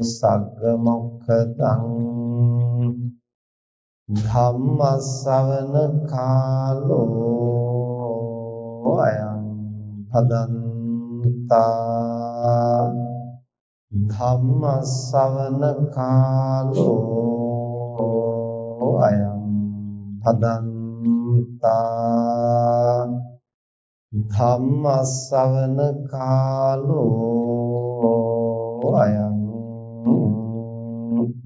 සග්ග මොක්ඛදං ධම්මස්සවන කාලෝ අයං පදන්තා ධම්මස්සවන කාලෝ අයං පදන්තා ධම්මස්සවන කාලෝ අයං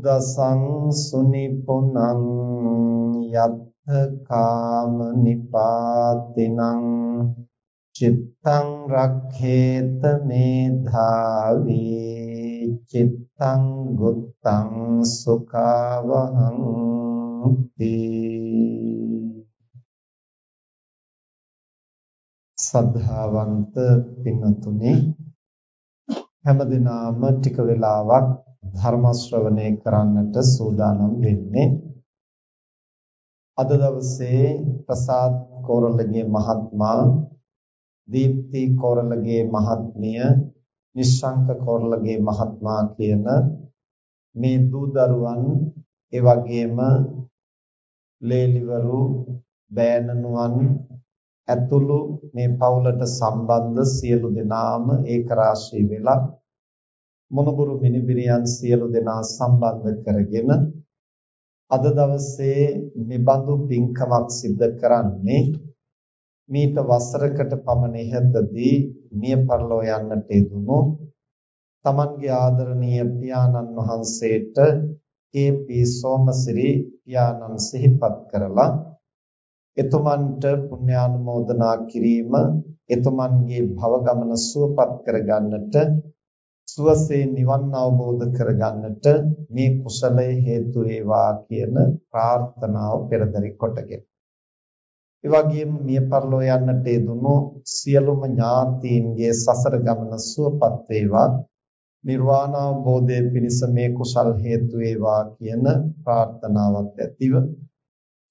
සුදුද්දසං සුනිපුනං යත්ථ කාම නිපාතිනං චිත්තං රක්ඛේත මේධාවි චිත්තං ගුත්තං සුඛවහං සද්ධාවන්ත පින්තුනි හැමදිනාම ටික වෙලාවක් ධර්ම ශ්‍රවණය කරන්නට සූදානම් වෙන්නේ. අද දවසේ ප්‍රසාද් කෝරළගේ මහත්මයා දීප්ති කෝරළගේ මහත්මිය නිශ්ශංක කෝරළගේ මහත්මයා කියන මේ දූ දරුවන් ඒ වගේම ලේලිවරු බෑනනුවන් ඇතුළු මේ පවුලට සම්බන්ධ සියලු දෙනාම ඒක රාශී වෙලා මොනබුරු මිනිබිරියන් සියලු දෙනා සම්බන්ධ කරගෙන අද දවසේ මෙබඳු පින්කමක් සිද්ධ කරන්නේ මීට වසරකට පමණ ඉහතදී මිය පරලෝ යන්නට යෙදුණු තමන්ගේ ආදරණීය පියාණන් වහන්සේට ඒ.පී. සෝමසිරි පියාණන් සිහිපත් කරලා එතුමන්ට පුණ්‍යානුමෝදනා කිරීම එතුමන්ගේ භව ගමන සුවපත් කරගන්නට සුවසේ නිවන් අවබෝධ කරගන්නට මේ කුසලය හේතු වේවා කියන ප්‍රාර්ථනාව පෙරදරි කොටගෙන. ඒ වගේම මිය පරලෝ යන්නට යෙදුණු සියලුම ඥාතීන්ගේ සසර ගමන සුවපත් වේවා. නිර්වාණ අවබෝධයේ පිණිස මේ කුසල් හේතු වේවා කියන ප්‍රාර්ථනාවත් ඇතිව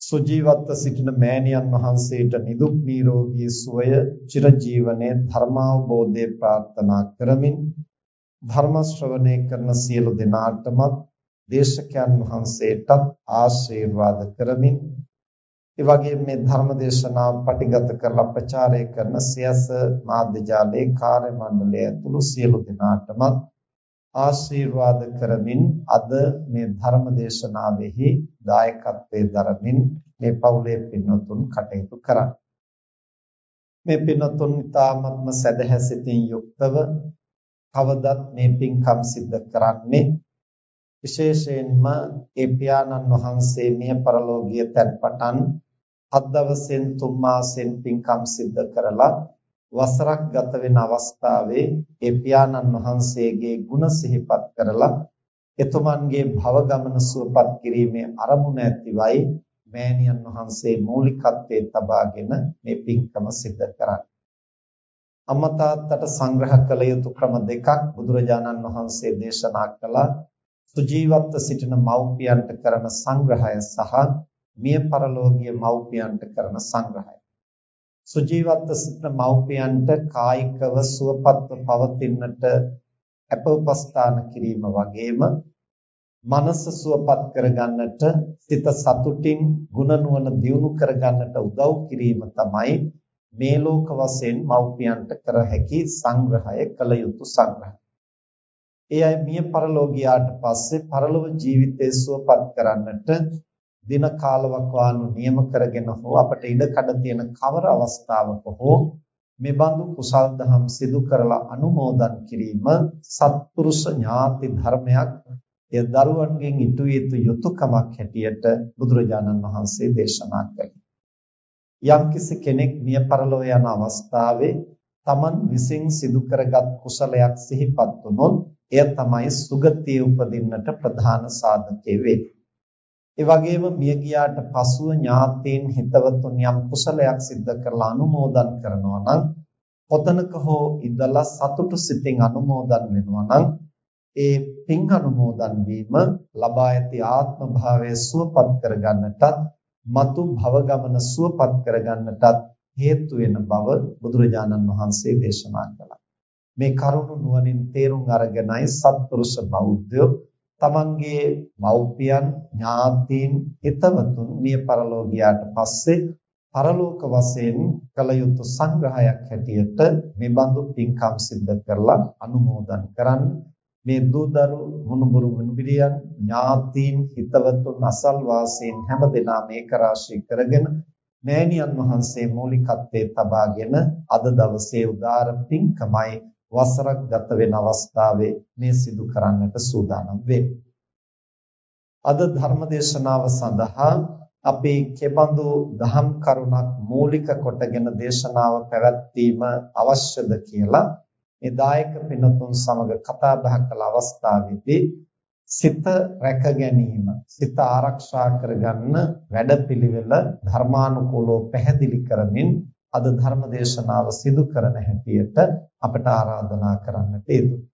සුජීවත්ව සිටින මෑණියන් වහන්සේට නිදුක් නිරෝගී සුවය චිරජීවනයේ ධර්මාවබෝධය ප්‍රාර්ථනා කරමින් ධර්ම ශ්‍රවණය කරන සියලු දෙනාටම දේශකයන් වහන්සේටත් ආශිර්වාද කරමින් ඒ වගේම මේ ධර්ම දේශනාව පටිගත කරලා ප්‍රචාරය කරන සියස මාධ්‍ය ජාලයේ කාර්ය මණ්ඩලය ඇතුළු සියලු දෙනාටම ආශිර්වාද කරමින් අද මේ ධර්ම දේශනාවෙහි දායකත්වයේ දරමින් මේ පවුලේ පින්වතුන් කටයුතු කරා. මේ පින්වතුන් ඊ타ත්ම සදහැසිතින් යුක්තව කවදත් මේ පින්කම් සිද්ධ කරන්නේ. විශේෂයෙන්ම ඒ පියාණන් වහන්සේ මිය පරලෝකීය තැන්පටන් හත් දවසෙන් තුන් මාසෙන් පින්කම් සිද්ධ කරලා වසරක් ගත වෙන අවස්ථාවේ ඒ පියාණන් වහන්සේගේ ගුණ සිහිපත් කරලා එතුමන්ගේ භව ගමන සුවපත් කිරීමේ අරමුණ ඇතිවයි මෑණියන් වහන්සේ මූලිකත්වයේ තබාගෙන මේ පින්කම සිද්ධ කරන්නේ. අම්මා තාත්තට සංග්‍රහ කළ යුතු ක්‍රම දෙකක් බුදුරජාණන් වහන්සේ දේශනා කළා. සුජීවත්ව සිටින මව්පියන්ට කරන සංග්‍රහය සහ මිය පරලෝකීය මව්පියන්ට කරන සංග්‍රහය. සුජීවත්ව සිටින මව්පියන්ට කායිකව සුවපත්ව පවතින්නට අපෝපස්ථාන කිරීම වගේම මනස සුවපත් කරගන්නට සිත සතුටින් ගුණ නුවණ දියුණු කරගන්නට උදව් කිරීම තමයි මේ ලෝක වශයෙන් මව්පියන්ට කර හැකි සංග්‍රහය කළ යුතු සංග්‍රහය. ඒ අය මිය පරලෝකියාට පස්සේ පරලොව ජීවිතය සුවපත් කරන්නට දින කාලවක් වානු නියම කරගෙන හෝ අපට ඉඩ කඩ තියෙන කවර අවස්ථාවක හෝ මේ බඳු කුසල් දහම් සිදු කරලා අනුමෝදන් කිරීම සත්පුරුෂ ඥාති ධර්මයක් එය දරුවන්ගෙන් ඉටු යුතු යුතුයකමක් හැටියට බුදුරජාණන් වහන්සේ දේශනා කළා. යම්කිසි කෙනෙක් මිය පරලොව යන අවස්ථාවේ Taman විසින් සිදු කරගත් කුසලයක් සිහිපත් වුනොත් එය තමයි සුගතිය උපදින්නට ප්‍රධාන සාධකය වෙන්නේ. ඒ වගේම මිය ගියාට පසුව ඥාතීන් හිතවතුන් යම් කුසලයක් සිද්ධ කරලා අනුමෝදන් කරනවා නම් කොතනක හෝ ඉඳලා සතුටු සිතින් අනුමෝදන් වෙනවා නම් ඒ පින් අනුමෝදන් වීම ලබා ඇති ආත්ම භාවය සුවපත් කරගන්නටත් මතු භව ගමන සුවපත් කරගන්නටත් හේතු වෙන බව බුදුරජාණන් වහන්සේ දේශනා කළා. මේ කරුණ නුවණින් තේරුම් අරගෙනයි සත්පුරුෂ බෞද්ධයෝ තමන්ගේ මව්පියන් ඥාතීන් හිතවතුන් මිය පරලෝකියාට පස්සේ පරලෝක වශයෙන් කළ යුතු සංග්‍රහයක් හැටියට මේ බඳු පින්කම් සිද්ධ කරලා අනුමෝදන් කරන්න මේ දූදරු මුණුබුරු මුණුබිරියන් ඥාතීන් හිතවතුන් අසල් වාසීන් හැම දෙනා මේක රාශී කරගෙන මෑණියන් වහන්සේ මූලිකත්වයේ තබාගෙන අද දවසේ උදාර පින්කමයි වසරක් ගත වෙන අවස්ථාවේ මේ සිදු කරන්නට සූදානම් වෙන්නේ. අද ධර්ම දේශනාව සඳහා අපි කෙබඳු දහම් කරුණක් මූලික කොටගෙන දේශනාව පැවැත්වීම අවශ්‍යද කියලා මේ දායක පින්තුන් සමග කතා බහ කළ අවස්ථාවේදී සිත රැක ගැනීම සිත ආරක්ෂා කරගන්න වැඩපිළිවෙල ධර්මානුකූලව පැහැදිලි කරමින් අද ධර්ම දේශනාව සිදු කරන හැටියට අපට ආරාධනා කරන්නට යෙදුණා.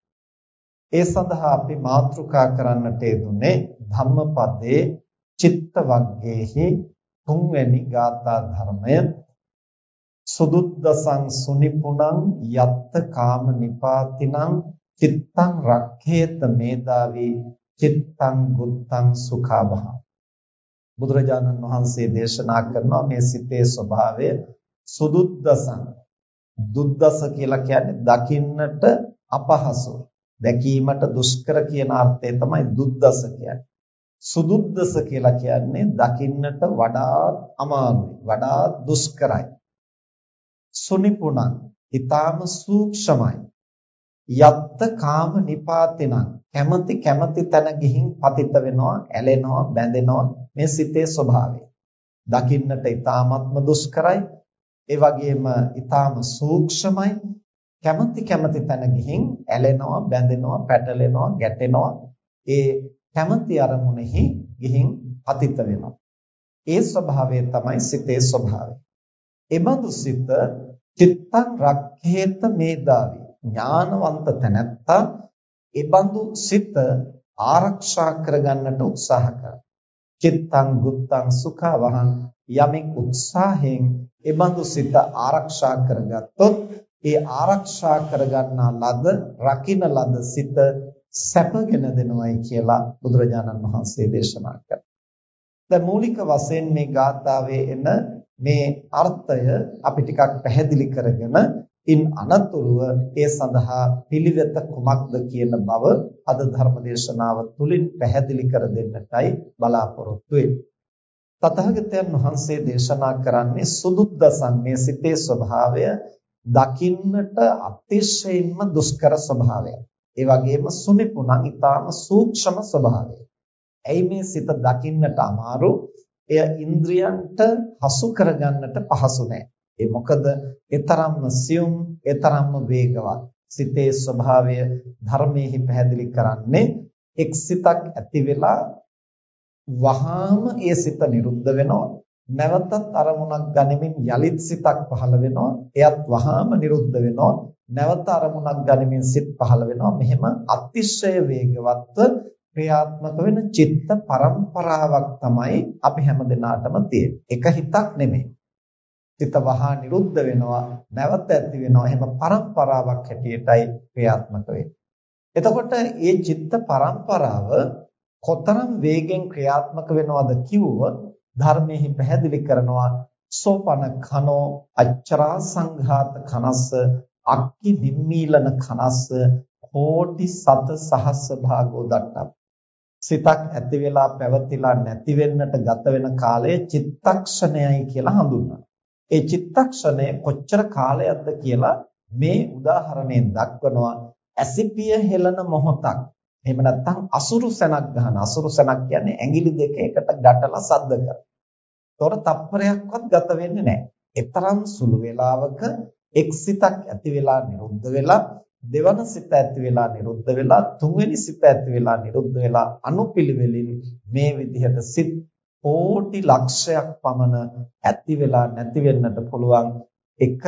ඒ සඳහා අපි මාතෘකා කරන්නට යෙදුනේ ධම්මපදයේ චිත්ත වග්ගයේහි තුන්වැනි ගාථා ධර්මය සුදුද්දසං සුනිපුණං යත්ත කාම නිපාතිනං චිත්තං රක්ඛේත මේදාවි චිත්තං ගුත්තං සුඛාභා බුදුරජාණන් වහන්සේ දේශනා කරනවා මේ සිතේ ස්වභාවය සුදුද්දසං දුද්දස කියලා කියන්නේ දකින්නට අපහසු දැකීමට දුෂ්කර කියන අර්ථය තමයි දුද්දස කියන්නේ. සුදුද්දස කියලා කියන්නේ දකින්නට වඩාත් අමාරුයි වඩාත් දුෂ්කරයි. සුනිපුණං. ඊටාම සූක්ෂමයි. යත්ත කාම නිපාතිනං. කැමැති කැමැති තැන ගිහින් පතිත වෙනවා ඇලෙනවා බැඳෙනවා මේ සිතේ ස්වභාවය. දකින්නට ඊටාත්ම දුෂ්කරයි. ඒ වගේම ඊටාම සූක්ෂමයි. කැමැති කැමැති තැන ගිහින් ඇලෙනවා බැඳෙනවා පැටලෙනවා ගැටෙනවා. ඒ කැමැති අරමුණෙහි ගිහින් පතිත වෙනවා. ඒ ස්වභාවය තමයි සිතේ ස්වභාවය. එබඳු සිත චිත්තං රක්ඛේත මේදාවි ඥානවන්ත තැනැත්තා එබඳු සිත ආරක්ෂා කරගන්නට උත්සාහ කරනවා චිත්තං ගුත්තං සුඛවහං යමෙක් උත්සාහයෙන් එබඳු සිත ආරක්ෂා කරගත්තොත් ඒ ආරක්ෂා කරගන්නා ලද රකින්න ලද සිත සැපගෙන දෙනවයි කියලා බුදුරජාණන් වහන්සේ දේශනා කළා. දැන් මූලික වශයෙන් මේ ගාථාවේ එන මේ අර්ථය අපි ටිකක් පැහැදිලි කරගෙන ඉන් අනතුරුව ඒ සඳහා පිළිවෙත කුමක්ද කියන බව අද ධර්ම දේශනාව තුලින් පැහැදිලි කර දෙන්නටයි බලාපොරොත්තු වෙන්නේ. තථාගතයන් වහන්සේ දේශනා කරන්නේ සුදුද්දසන් මේ සිතේ ස්වභාවය දකින්නට අතිශයින්ම දුෂ්කර ස්වභාවයක්. ඒ වගේම සුනිපුණං ඊටාම සූක්ෂම ස්වභාවය. ඇයි මේ සිත දකින්නට අමාරු? එය ඉන්ද්‍රියන්ට හසු කරගන්නට පහසු නෑ. ඒ මොකද ඊතරම්ම සියුම්, ඊතරම්ම වේගවත්. සිතේ ස්වභාවය ධර්මයේ පැහැදිලි කරන්නේ එක් සිතක් ඇති වෙලා වහාම ඒ සිත නිරුද්ධ වෙනවා නැවතත් අරමුණක් ගනිමින් යලිත් සිතක් පහළ වෙනවා එයත් වහාම නිරුද්ධ වෙනවා නැවත අරමුණක් ගනිමින් සිත් පහළ වෙනවා මෙහෙම අතිශය වේගවත්ව ක්‍රියාත්මක වෙන චිත්ත පරම්පරාවක් තමයි අපි හැම දිනාටම තියෙන්නේ. එක හිතක් නෙමෙයි. සිත වහා නිරුද්ධ වෙනවා, නැවත ඇති වෙනවා. එහෙම පරම්පරාවක් හැටියටයි ක්‍රියාත්මක වෙන්නේ. එතකොට මේ චිත්ත පරම්පරාව කොතරම් වේගෙන් ක්‍රියාත්මක වෙනවද කිව්වොත් ධර්මයේ පැහැදිලි කරනවා සෝපන කනෝ අච්චරා සංඝාත කනස්ස අක්කි නිම්මීලන කනස්ස කෝටි සත සහස්ස භාගෝ දක්වා සිතක් ඇති වෙලා පැවතිලා නැති වෙන්නට ගත වෙන කාලය චිත්තක්ෂණයයි කියලා හඳුන්වනවා. ඒ චිත්තක්ෂණය කොච්චර කාලයක්ද කියලා මේ උදාහරණයෙන් දක්වනවා ඇසිපිය හෙලන මොහොතක්. එහෙම නැත්නම් අසුරු සැනක් ගන්න. අසුරු සැනක් කියන්නේ ඇඟිලි දෙක එකට ගැටලා සද්ද කරන. ඒතොර තප්පරයක්වත් ගත වෙන්නේ නැහැ. එතරම් සුළු වේලාවක එක් සිතක් ඇති වෙලා නිරුද්ධ වෙලා දෙවන සිත ඇති වෙලා නිරුද්ධ වෙලා තුන්වෙනි සිත ඇති වෙලා නිරුද්ධ වෙලා අනුපිළිවෙලින් මේ විදිහට සිත් කෝටි ලක්ෂයක් පමණ ඇති වෙලා නැති වෙන්නට පුළුවන් එක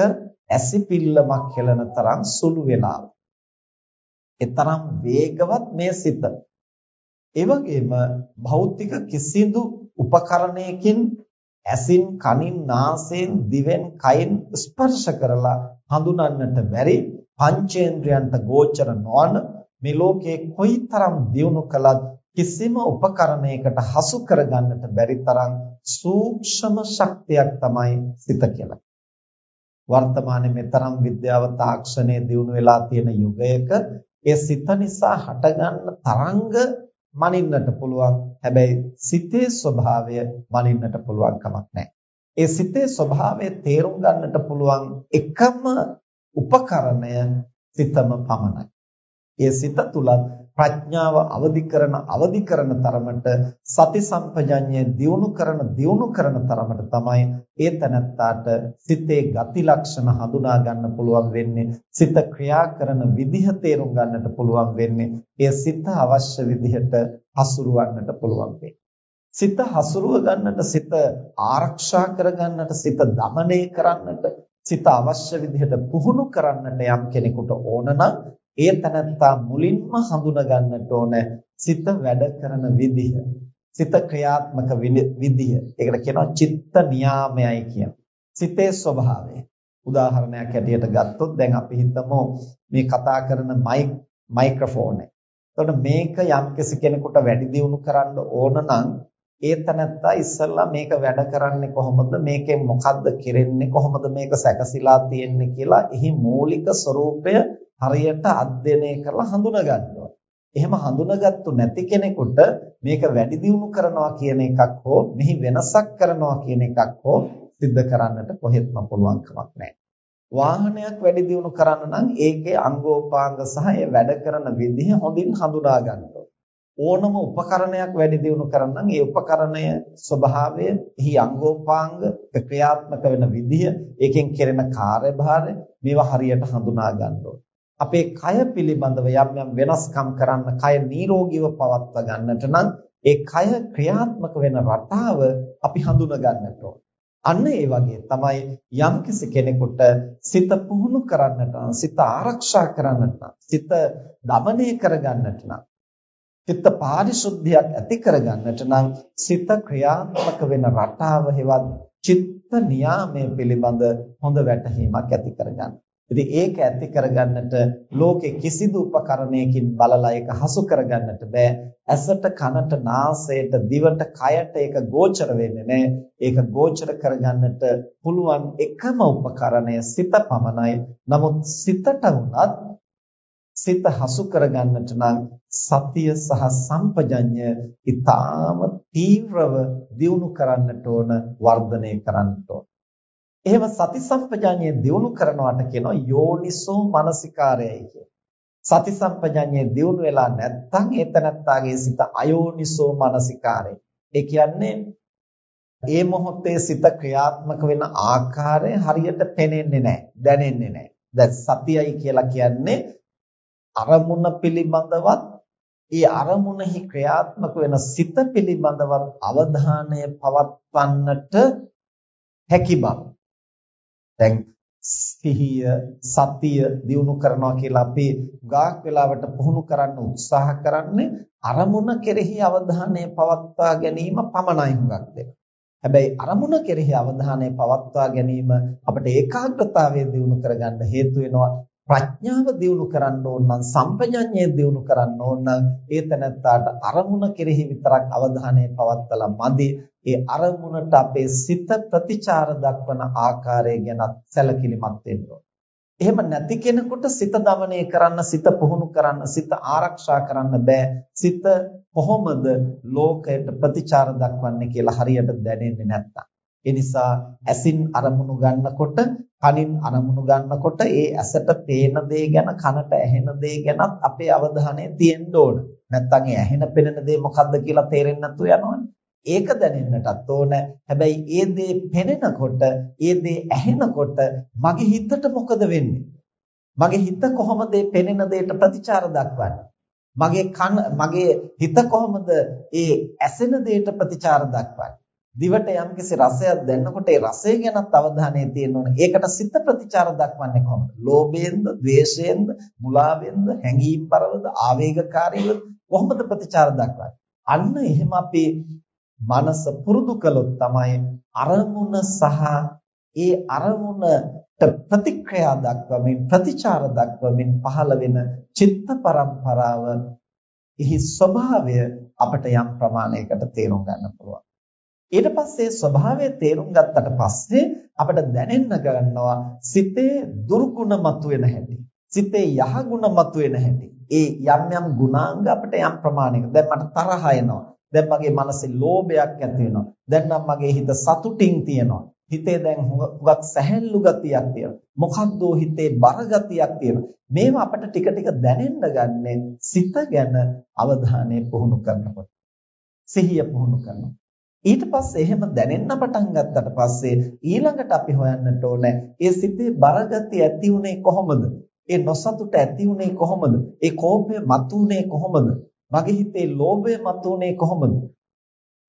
ඇසිපිල්ලමක් හෙලන තරම් සුළු වෙලාව. ඊතරම් වේගවත් මේ සිත. ඒ වගේම භෞතික කිසිදු උපකරණයකින් ඇසින් කනින් නාසයෙන් දිවෙන් කයින් ස්පර්ශ කරලා හඳුනන්නට බැරි පංචේන්ද්‍රයන්ට ගෝචර නොවන මේ ලෝකයේ කොයිතරම් දියුණු කළත් කිසිම උපකරණයකට හසු කරගන්නට බැරි තරම් සූක්ෂම ශක්තියක් තමයි සිත කියලා. වර්තමානයේ මෙතරම් විද්‍යාව තාක්ෂණයේ දියුණු වෙලා තියෙන යුගයක ඒ සිත නිසා හටගන්න තරංග මනින්නට පුළුවන්. හැබැයි සිතේ ස්වභාවය මනින්නට පුළුවන් කමක් නැහැ. ඒ සිතේ ස්වභාවය තේරුම් ගන්නට පුළුවන් එකම උපකරණය සිතම පමණයි. ඒ සිත තුලත් ප්‍රඥාව අවදි කරන අවදි කරන තරමට සති සම්පජඤ්ඤය දියුණු කරන දියුණු කරන තරමට තමයි ඒ තනත්තාට සිතේ ගති ලක්ෂණ හඳුනා ගන්න පුළුවන් වෙන්නේ. සිත ක්‍රියා කරන විදිහ තේරුම් ගන්නට පුළුවන් වෙන්නේ. ඒ සිත අවශ්‍ය විදිහට හසුරවන්නට පුළුවන් වෙන්නේ. සිත හසුරුව ගන්නට සිත ආරක්ෂා කර ගන්නට සිත দমনය කරන්නට සිත අවශ්‍ය විදිහට පුහුණු කරන්නට යම් කෙනෙකුට ඕන නම් ඒ තනත්තා මුලින්ම හඳුනා ගන්නට ඕන සිත වැඩ කරන විදිහ. සිත ක්‍රියාත්මක විදිහ. ඒකට කියනවා චිත්ත නියාමයයි කියන. සිතේ ස්වභාවය. උදාහරණයක් හැටියට ගත්තොත් දැන් අපි හිතමු මේ කතා කරන මයික් මයික්‍රොෆෝන් එක. එතකොට මේක යම්කිසි කෙනෙකුට වැඩි දියුණු කරන්න ඕන නම් ඒ තනත්තා ඉස්සල්ලා මේක වැඩ කරන්නේ කොහොමද මේකෙන් මොකද්ද කෙරෙන්නේ කොහොමද මේක සැකසීලා තියෙන්නේ කියලා එහි මූලික ස්වરૂපය හරියට අධ්‍යයනය කරලා හඳුනගන්නවා. එහෙම හඳුනගත්තු නැති කෙනෙකුට මේක වැඩි දියුණු කරනවා කියන එකක් හෝ මෙහි වෙනසක් කරනවා කියන එකක් හෝ सिद्ध කරන්නට කොහෙත්ම පුළුවන් කමක් නැහැ. වාහනයක් වැඩි දියුණු කරන්න නම් ඒකේ අංගෝපාංග සහ ඒ වැඩ කරන විදිහ හොඳින් හඳුනා ගන්න ඕනේ. ඕනම උපකරණයක් වැඩි දියුණු කරන්න නම් ඒ උපකරණය ස්වභාවය, එහි අංගෝපාංග, ක්‍රියාත්මක වෙන විදිය, ඒකෙන් කෙරෙන කාර්යභාරය මේවා හරියට හඳුනා ගන්න අපේ කය පිළිබඳව යම් යම් වෙනස්කම් කරන්න, කය නිරෝගීව පවත්වා ගන්නට නම් ඒ කය ක්‍රියාත්මක වෙන රටාව අපි හඳුනා ගන්නට ඕන. අන්න ඒ වගේ තමයි යම්කිසි කෙනෙකුට සිත පුහුණු කරන්නට සිත ආරක්ෂා කරන්නට සිත দমনය කරගන්නට නම් චිත්ත පාරිශුද්ධියක් ඇති කරගන්නට නම් සිත ක්‍රියාත්මක වෙන රටාව හෙවත් චිත්ත නියාමයේ පිළිබඳ හොඳ වැටහීමක් ඇති කරගන්න. ඉතින් ඒක ඇති කරගන්නට ලෝකේ කිසිදු උපකරණයකින් බලලා ඒක හසු කරගන්නට බෑ. ඇසට, කනට, නාසයට, දිවට, කයට ඒක ගෝචර වෙන්නේ නැහැ. ඒක ගෝචර කරගන්නට පුළුවන් එකම උපකරණය සිත පමණයි. නමුත් සිතට උනත් සිත හසු කරගන්නට නම් සතිය සහ සම්පජඤ්ඤය ඊටාම තීව්‍රව දියුණු කරන්නට ඕන, වර්ධනය කරන්නට ඕන. එහෙම සති සම්පජාඤ්ඤය දියුණු කරනවට කියනවා යෝනිසෝ මනසිකාරයයි කියලා. සති සම්පජාඤ්ඤය දියුණු වෙලා නැත්නම් ඒතනත්තාගේ සිත අයෝනිසෝ මනසිකාරය. ඒ කියන්නේ ඒ මොහොතේ සිත ක්‍රියාත්මක වෙන ආකාරය හරියට පේන්නේ නැහැ, දැනෙන්නේ නැහැ. දැන් සතියයි කියලා කියන්නේ අරමුණ පිළිබඳවත් ඒ අරමුණෙහි ක්‍රියාත්මක වෙන සිත පිළිබඳවත් අවධානය පවත්වන්නට හැකි බව. දැන් සිහිය සතිය දියුණු කරනවා කියලා අපි ගාක් වෙලාවට පුහුණු කරන්න උත්සාහ කරන්නේ අරමුණ කෙරෙහි අවධානය පවත්වා ගැනීම පමණයි හුඟක් දෙක. හැබැයි අරමුණ කෙරෙහි අවධානය පවත්වා ගැනීම අපිට ඒකාග්‍රතාවය දියුණු කරගන්න හේතු වෙනවා. ප්‍රඥාව දියුණු කරන්න ඕන නම් සම්පජඤ්ඤය දියුණු කරන්න ඕන නම් ඒ තැනත්තාට අරමුණ කෙරෙහි විතරක් අවධානය පවත්තලා මදි. ඒ අරමුණට අපේ සිත ප්‍රතිචාර දක්වන ආකාරය ගැන සැලකිලිමත් වෙන්න එහෙම නැති කෙනෙකුට සිත দমনය කරන්න සිත පුහුණු කරන්න සිත ආරක්ෂා කරන්න බෑ. සිත කොහොමද ලෝකයට ප්‍රතිචාර දක්වන්නේ කියලා හරියට දැනෙන්නේ නැත්තම්. ඒ නිසා ඇසින් අරමුණු ගන්නකොට, කනින් අරමුණු ගන්නකොට ඒ ඇසට පේන දේ ගැන, කනට ඇහෙන දේ ගැනත් අපේ අවධානය තියෙන්න ඕන. නැත්තම් ඒ ඇහෙන පෙනෙන දේ මොකද්ද කියලා තේරෙන්නේ නැතුව යනවනේ. ඒක දැනෙන්නටත් ඕන. හැබැයි ඒ දේ පෙනෙනකොට, ඒ දේ ඇහෙනකොට මගේ හිතට මොකද වෙන්නේ? මගේ හිත කොහොමද මේ පෙනෙන දෙයට ප්‍රතිචාර දක්වන්නේ? මගේ කන මගේ හිත කොහොමද ඒ ඇසෙන දෙයට ප්‍රතිචාර දක්වන්නේ? දිවට යම්කිසි රසයක් දැනනකොට ඒ රසය ගැනත් අවධානය තියෙන්න ඕන. ඒකට සිත ප්‍රතිචාර දක්වන්නේ කොහොමද? ලෝභයෙන්ද, ද්වේෂයෙන්ද, මුලාවෙන්ද, හැඟීම්පරවද, ආවේගකාරීවද කොහොමද ප්‍රතිචාර දක්වන්නේ? අන්න එහෙම අපි මනස පුරුදු කළොත් තමයි අරමුණ සහ ඒ අරමුණට ප්‍රතික්‍රියා දක්වමින් ප්‍රතිචාර දක්වමින් පහළ වෙන චිත්ත පරම්පරාව එහි ස්වභාවය අපට යම් ප්‍රමාණයකට තේරුම් ගන්න පුළුවන්. ඊට පස්සේ ස්වභාවය තේරුම් ගත්තට පස්සේ අපට දැනෙන්න ගන්නවා සිතේ දුර්ගුණ මතුවෙන හැටි. සිතේ යහගුණ මතුවෙන හැටි. ඒ යම් යම් ගුණාංග අපිට යම් ප්‍රමාණයකට දැන් මට තරහ එනවා. දැන් මගේ මනසේ ලෝභයක් ඇති වෙනවා. දැන් නම් මගේ හිත සතුටින් තියෙනවා. හිතේ දැන් හුඟක් සැහැල්ලු ගතියක් තියෙනවා. මොකද්ද හිතේ බර ගතියක් තියෙනවා. මේවා අපිට ටික ටික දැනෙන්න ගන්නේ සිත ගැන අවධානය පුහුණු කරනකොට. සිහිය පුහුණු කරනවා. ඊට පස්සේ එහෙම දැනෙන්න පටන් ගත්තට පස්සේ ඊළඟට අපි හොයන්නට ඕනේ ඒ සිතේ බරගතිය ඇති උනේ කොහොමද? ඒ නොසතුට ඇති උනේ කොහොමද? ඒ කෝපය මතුනේ කොහොමද? මගේ හිතේ ලෝභය මතුනේ කොහොමද?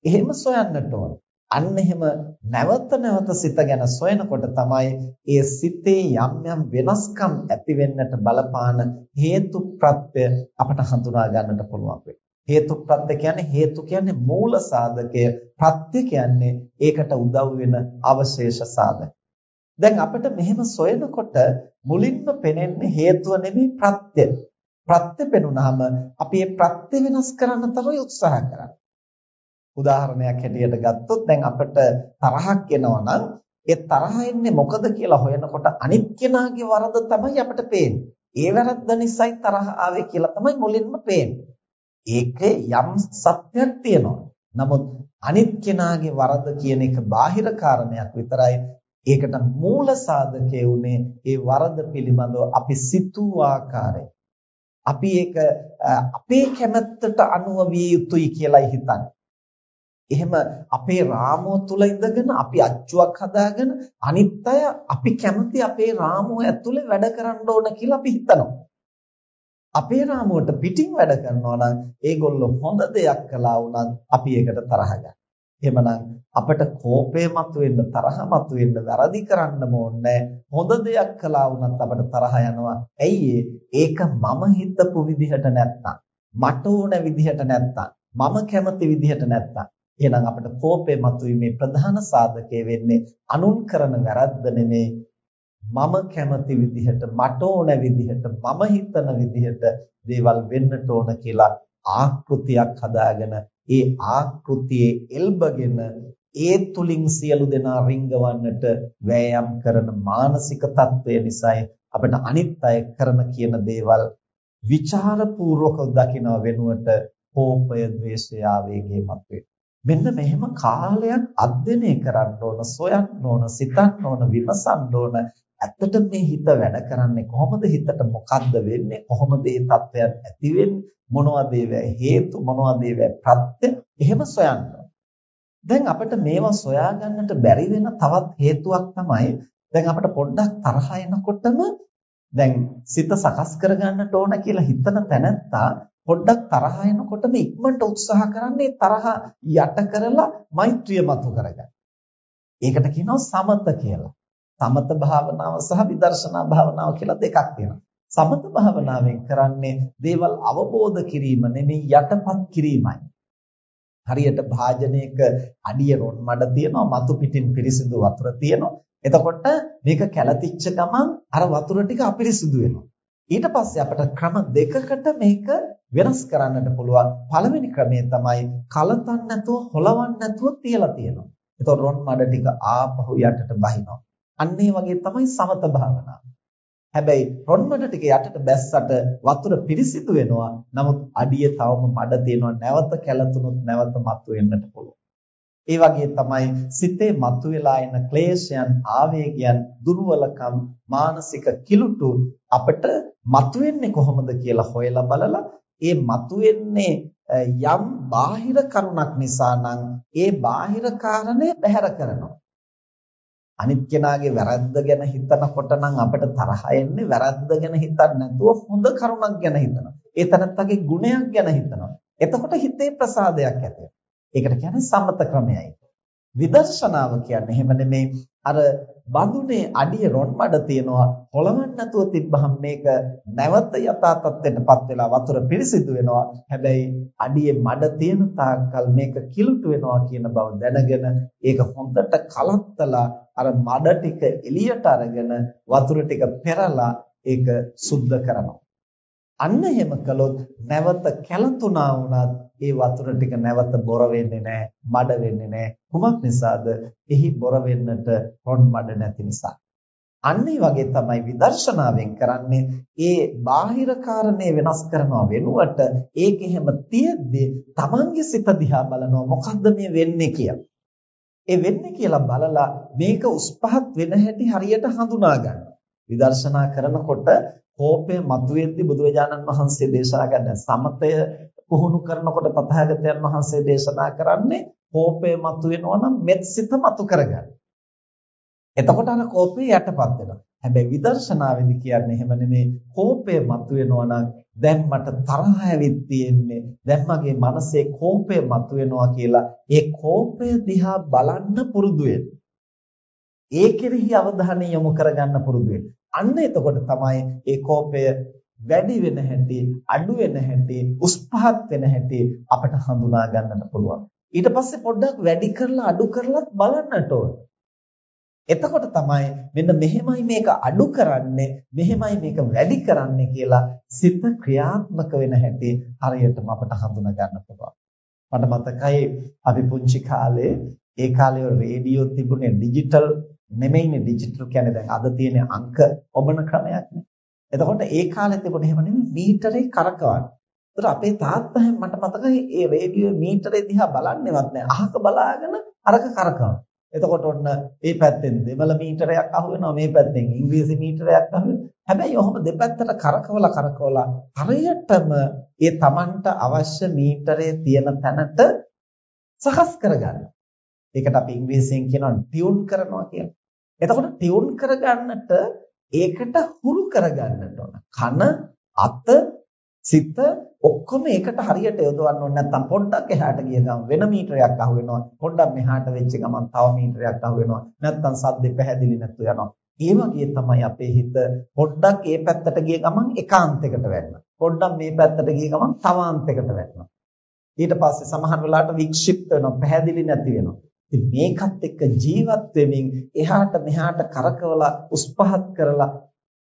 එහෙම සොයන්නට ඕන. අන්න එහෙම නැවත නැවත සිත ගැන සොයනකොට තමයි ඒ සිතේ යම් යම් වෙනස්කම් ඇති වෙන්නට බලපාන හේතු ප්‍රත්‍ය අපට හඳුනා ගන්නට පුළුවන් වෙන්නේ. හේතු ප්‍රත්‍ය කියන්නේ හේතු කියන්නේ මූල සාධකය ප්‍රත්‍ය කියන්නේ ඒකට උදව් වෙන අවශේෂ සාධක. දැන් අපිට මෙහෙම සොයනකොට මුලින්ම පෙනෙන්නේ හේතුව නෙමෙයි ප්‍රත්‍ය. ප්‍රත්‍ය පෙනුනහම අපි මේ ප්‍රත්‍ය වෙනස් කරන්න තමයි උත්සාහ කරන්නේ. උදාහරණයක් හැටියට ගත්තොත් දැන් අපිට තරහක් එනවා නම් ඒ තරහ එන්නේ මොකද කියලා හොයනකොට අනිත් කෙනාගේ වරද තමයි අපිට පේන්නේ. ඒ වැරද්ද නිසායි තරහ ආවේ කියලා තමයි මුලින්ම පේන්නේ. ඒකේ යම් සත්‍යයක් තියෙනවා. නමුත් අනිත් කෙනාගේ වරද කියන එක බාහිර කාරණයක් විතරයි. ඒකට මූල සාධකයේ උනේ ඒ වරද පිළිබඳව අපි සිතූ ආකාරය. අපි ඒක අපේ කැමැත්තට අනුව විය යුතුයි කියලායි හිතන්නේ. එහෙම අපේ රාමුව තුල ඉඳගෙන අපි අච්චුවක් හදාගෙන අනිත් අය අපි කැමති අපේ රාමුව ඇතුලේ වැඩ කරන්න ඕන කියලා අපි හිතනවා. අපේ රාමුවට පිටින් වැඩ කරනවා නම් ඒගොල්ලෝ හොඳ දෙයක් කළා වුණත් අපි ඒකට තරහ ගන්නවා. එහෙමනම් අපට කෝපය මතුවෙන්න තරහ මතුවෙන්න වැරදි කරන්න ඕනේ. හොඳ දෙයක් කළා වුණත් අපට තරහ යනවා. ඇයි ඒක මම හිතපු විදිහට නැත්තම් මට ඕන විදිහට නැත්තම් මම කැමති විදිහට නැත්තම්. එහෙනම් අපට කෝපය මතුවීමේ ප්‍රධාන සාධකය වෙන්නේ අනුන් කරන වැරද්ද නෙමේ. මම කැමති විදිහට මට ඕන විදිහට මම හිතන විදිහට දේවල් වෙන්නට ඕන කියලා ආකෘතියක් හදාගෙන ඒ ආකෘතියේ එල්බගෙන ඒ තුලින් සියලු දෙනා රිංගවන්නට වෑයම් කරන මානසික తත්වය නිසායි අපිට අනිත් අය කරන කියන දේවල් විචාරපූර්වකව දකිනව වෙනුවට කෝපය, ද්වේෂය, ආවේගය මතුවේ. මෙන්න මෙහෙම කාලයක් අධ්‍යයනය කරන්න ඕන, සොයන්න ඕන, සිතන්න ඕන, විමසන්න ඕන. ඇත්තට මේ හිත වැඩ කරන්නේ කොහොමද? හිතට මොකද්ද වෙන්නේ? කොහොමද මේ தත්වයන් ඇති වෙන්නේ? මොනවද ඒවා හේතු? මොනවද ඒවා ප්‍රත්‍ය? එහෙම සොයන්න. දැන් අපිට මේවා සොයා ගන්නට බැරි වෙන තවත් හේතුවක් තමයි දැන් අපිට පොඩ්ඩක් තරහ එනකොටම දැන් සිත සකස් කරගන්නට ඕන කියලා හිතන තැනත්තා පොඩ්ඩක් තරහ එනකොටම ඉක්මනට උත්සාහ කරන්නේ තරහ යට කරලා මෛත්‍රිය මතු කරගන්න. ඒකට කියනවා සමත කියලා. සමත භාවනාව සහ විදර්ශනා භාවනාව කියලා දෙකක් තියෙනවා. සමත භාවනාවෙන් කරන්නේ දේවල් අවබෝධ කිරීම නෙමෙයි යටපත් කිරීමයි. හරියට භාජනයක අඩිය රොන් මඩ තියෙනවා මතු පිටින් පිරිසිදු වතුර තියෙනවා. එතකොට මේක කැළතිච්ච ගමන් අර වතුර ටික අපිරිසිදු වෙනවා. ඊට පස්සේ අපිට ක්‍රම දෙකකට මේක වෙනස් කරන්නට පුළුවන්. පළවෙනි ක්‍රමය තමයි කලතන් නැතුව හොලවන්න නැතුව තියලා තියෙනවා. එතකොට රොන් මඩ ටික ආපහු යටට බහිනවා. අන්න ඒ වගේ තමයි සමත භාවනාව හැබැයි රොන්මඩ ටික යටට බැස්සට වතුර පිරිසිදු වෙනවා. නමුත් අඩිය තවම මඩ තියෙනවා. නැවත කැළතුනොත් නැවත මතුවෙන්නට පුළුවන්. ඒ වගේ තමයි සිතේ මතුවලා එන ක්ලේශයන්, ආවේගයන්, දුර්වලකම්, මානසික කිලුටු අපිට මතුවෙන්නේ කොහොමද කියලා හොයලා බලලා ඒ මතුවෙන්නේ යම් බාහිර කරුණක් නිසා නම් ඒ බාහිර කාරණේ බැහැර කරනවා. අනිත් කෙනාගේ වැරද්ද ගැන හිතනකොට නම් අපිට තරහ එන්නේ වැරද්ද ගැන හිතන්නේ නැතුව හොඳ කරුණක් ගැන හිතනවා. ඒ තනත්තගේ ගුණයක් ගැන හිතනවා. එතකොට හිතේ ප්‍රසාදයක් ඇති ඒකට කියන්නේ සම්මත ක්‍රමයයි. විදර්ශනාව කියන්නේ එහෙම නෙමේ අර බඳුනේ අඩිය රොන් මඩ තියනවා හොලවන්න නැතුව තිබ්බහම මේක නැවත යථා තත්ත්වයටපත් වෙලා වතුර පිරිසිදු වෙනවා හැබැයි අඩියේ මඩ තියෙන තාක්කල් මේක කිලුට වෙනවා කියන බව දැනගෙන ඒක හොඳට කලත්තලා අර මඩ ටික එළියට අරගෙන වතුර ටික පෙරලා ඒක සුද්ධ කරනවා. අන්න එහෙම කළොත් නැවත කැළතුණා වුණත් ඒ වතුර ටික නැවත බොර වෙන්නේ නැහැ, මඩ වෙන්නේ නැහැ. කුමක් නිසාද? එහි බොර වෙන්නට හොන් මඩ නැති නිසා. අන්න ඒ වගේ තමයි විදර්ශනාවෙන් කරන්නේ ඒ බාහිර කාරණේ වෙනස් කරනවා වෙනුවට ඒක එහෙම තියෙද්දි තමන්ගේ සිත දිහා බලනවා මොකද්ද මේ වෙන්නේ කියලා. ඒ වෙන්නේ කියලා බලලා මේක උස් පහත් වෙන හැටි හරියට හඳුනා ගන්න. විදර්ශනා කරනකොට කෝපය මතුවෙද්දී බුදුරජාණන් වහන්සේ දේශනා කරන සමතය පුහුණු කරනකොට තථාගතයන් වහන්සේ දේශනා කරන්නේ කෝපය මතුවෙනවා නම් මෙත් සිත මතු කරගන්න. එතකොට අර කෝපය යටපත් වෙනවා. හැබැයි විදර්ශනාවේදී කියන්නේ එහෙම නෙමෙයි කෝපය මතුවෙනවා නම් දැන් මට තරහ ඇවිත් තියෙන්නේ දැන් මගේ මනසේ කෝපය මතුවෙනවා කියලා ඒ කෝපය දිහා බලන්න පුරුදු ඒ කෙරෙහි අවධානය යොමු කරගන්න පුරුදු අන්න එතකොට තමයි ඒ කෝපය වැඩි වෙන හැටි අඩු වෙන හැටි උස් පහත් වෙන හැටි අපට හඳුනා ගන්නට පුළුවන් ඊට පස්සේ පොඩ්ඩක් වැඩි කරලා අඩු කරලත් බලන්නට ඕනේ එතකොට තමයි මෙන්න මෙහෙමයි මේක අඩු කරන්නේ මෙහෙමයි මේක වැඩි කරන්නේ කියලා සිත ක්‍රියාත්මක වෙන හැටි හරියටම අපට හඳුනා ගන්න පුළුවන්. මට මතකයි අපි පුංචි කාලේ ඒ කාලේ රේඩියෝ තිබුණේ ඩිජිටල් නෙමෙයිනේ ඩිජිටල් කියන්නේ දැන් අද තියෙන අංක ඔබන ක්‍රමයක්නේ. එතකොට ඒ කාලේ තිබුණේ එහෙම නෙමෙයි මීටරේ කරකවන. ඒතර අපේ තාත්තා මට මතකයි ඒ රේඩියෝ මීටරේ දිහා බලන්නේවත් නැහැ. අහක බලාගෙන අරක කරකවන. එතකොට ඔන්න මේ පැත්තෙන් දෙමළ මීටරයක් අහු වෙනවා මේ පැත්තෙන් ඉංග්‍රීසි මීටරයක් අහු වෙනවා. හැබැයි ඔහොම දෙපැත්තට කරකවලා කරකවලා හරියටම ඒ Tamanට අවශ්‍ය මීටරේ තියෙන තැනට සකස් කරගන්න. ඒකට අපි ඉංග්‍රීසියෙන් කියනවා ටියුන් කරනවා කියලා. එතකොට ටියුන් කරගන්නට ඒකට හුරු කරගන්නට ඕන. කන, අත, සිත ඔක්කොම ඒකට හරියට යොදවන්න ඕනේ. නැත්නම් පොඩ්ඩක් එහාට ගිය ගමන් වෙන මීටරයක් අහු වෙනවා. පොඩ්ඩක් මෙහාට වෙච්ච ගමන් තව මීටරයක් අහු වෙනවා. නැත්නම් සද්දේ පැහැදිලි නැතු යනවා. ඒ වගේ තමයි අපේ හිත පොඩ්ඩක් ඒ පැත්තට ගිය ගමන් එකාන්තයකට වැටෙනවා. පොඩ්ඩක් මේ පැත්තට ගිය ගමන් තවාන්තයකට වැටෙනවා. ඊට පස්සේ සමහර වෙලාවට වික්ෂිප්ත වෙනවා. පැහැදිලි නැති වෙනවා. ඉතින් මේකත් එක්ක ජීවත් වෙමින් එහාට මෙහාට කරකවලා උස්පහත් කරලා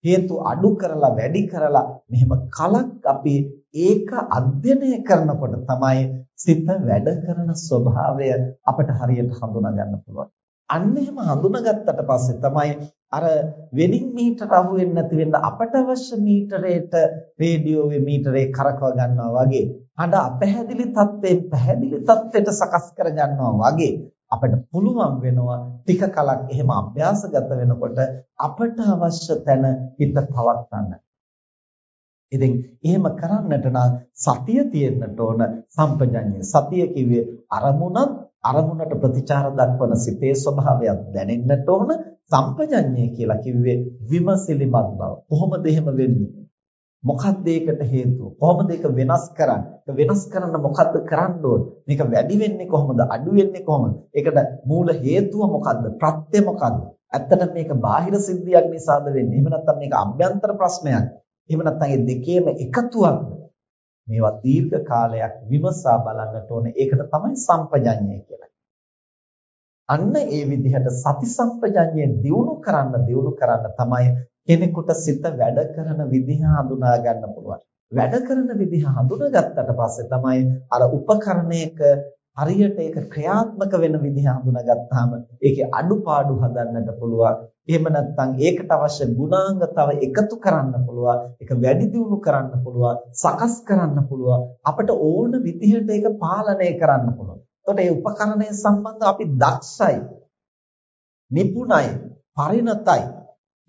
හේතු අඩු කරලා වැඩි කරලා මෙහෙම කලක් අපි ඒක අධ්‍යයනය කරනකොට තමයි සිත වැඩ කරන ස්වභාවය අපිට හරියට හඳුනා ගන්න පුළුවන්. අන්න එහෙම හඳුනාගත්තට පස්සේ තමයි අර වෙඩින් මීටර අහු වෙන්නේ නැති වෙන්න අපට අවශ්‍ය මීටරේට රේඩියෝවේ මීටරේ කරකව ගන්නවා වගේ හඬ අපැහැදිලි තත්ත්වයෙන් පැහැදිලි තත්ත්වයට සකස් කර ගන්නවා වගේ අපිට පුළුවන් වෙනවා ටික කලක් එහෙම අභ්‍යාසගත වෙනකොට අපට අවශ්‍ය තැන හිත පවත්වන්න. ඉතින් එහෙම කරන්නට නම් සතිය තියෙන්නට ඕන සම්පජඤ්ඤය. සතිය කිව්වේ අරමුණත් අරමුණට ප්‍රතිචාර දක්වන සිතේ ස්වභාවයක් දැනෙන්නට ඕන. සම්පජඤ්ඤය කියලා කිව්වේ විමසිලිමත් බව. කොහොමද එහෙම වෙන්නේ? මොකක්ද ඒකට හේතුව? කොහොමද ඒක වෙනස් කරන්නේ? වෙනස් කරන්න මොකද්ද කරන්න ඕන? මේක වැඩි වෙන්නේ කොහොමද? අඩු වෙන්නේ කොහොමද? ඒකට මූල හේතුව මොකද්ද? ප්‍රත්‍ය මොකද්ද? ඇත්තටම මේක බාහිර සිද්ධියක් නිසාද වෙන්නේ? එහෙම නැත්නම් මේක අභ්‍යන්තර ප්‍රශ්නයක්. එහෙම නැත්නම් මේ දෙකේම එකතුවක්ද? මේවා දීර්ඝ කාලයක් විමසා බලන්නට ඕනේ. ඒකට තමයි සම්පජඤ්ඤය කියලා. අන්න ඒ විදිහට සති සම්පජඤ්ඤය දියුණු කරන්න දියුණු කරන්න තමයි කෙනෙකුට සිත වැඩ කරන විදිහ හඳුනා ගන්න පුළුවන්. වැඩ කරන විදිහ හඳුනාගත්තට පස්සේ තමයි අර උපකරණයක හරියට ඒක ක්‍රියාත්මක වෙන විදිහ හඳුනාගත්තාම ඒකේ අඩුපාඩු හදන්නට පුළුවන්. එහෙම නැත්නම් ඒකට අවශ්‍ය ගුණාංග තව එකතු කරන්න පුළුවන්. ඒක වැඩි දියුණු කරන්න පුළුවන්. සකස් කරන්න පුළුවන්. අපිට ඕන විදිහට ඒක පාලනය කරන්න පුළුවන්. එතකොට මේ උපකරණය සම්බන්ධව අපි දක්ෂයි. නිපුණයි. පරිණතයි.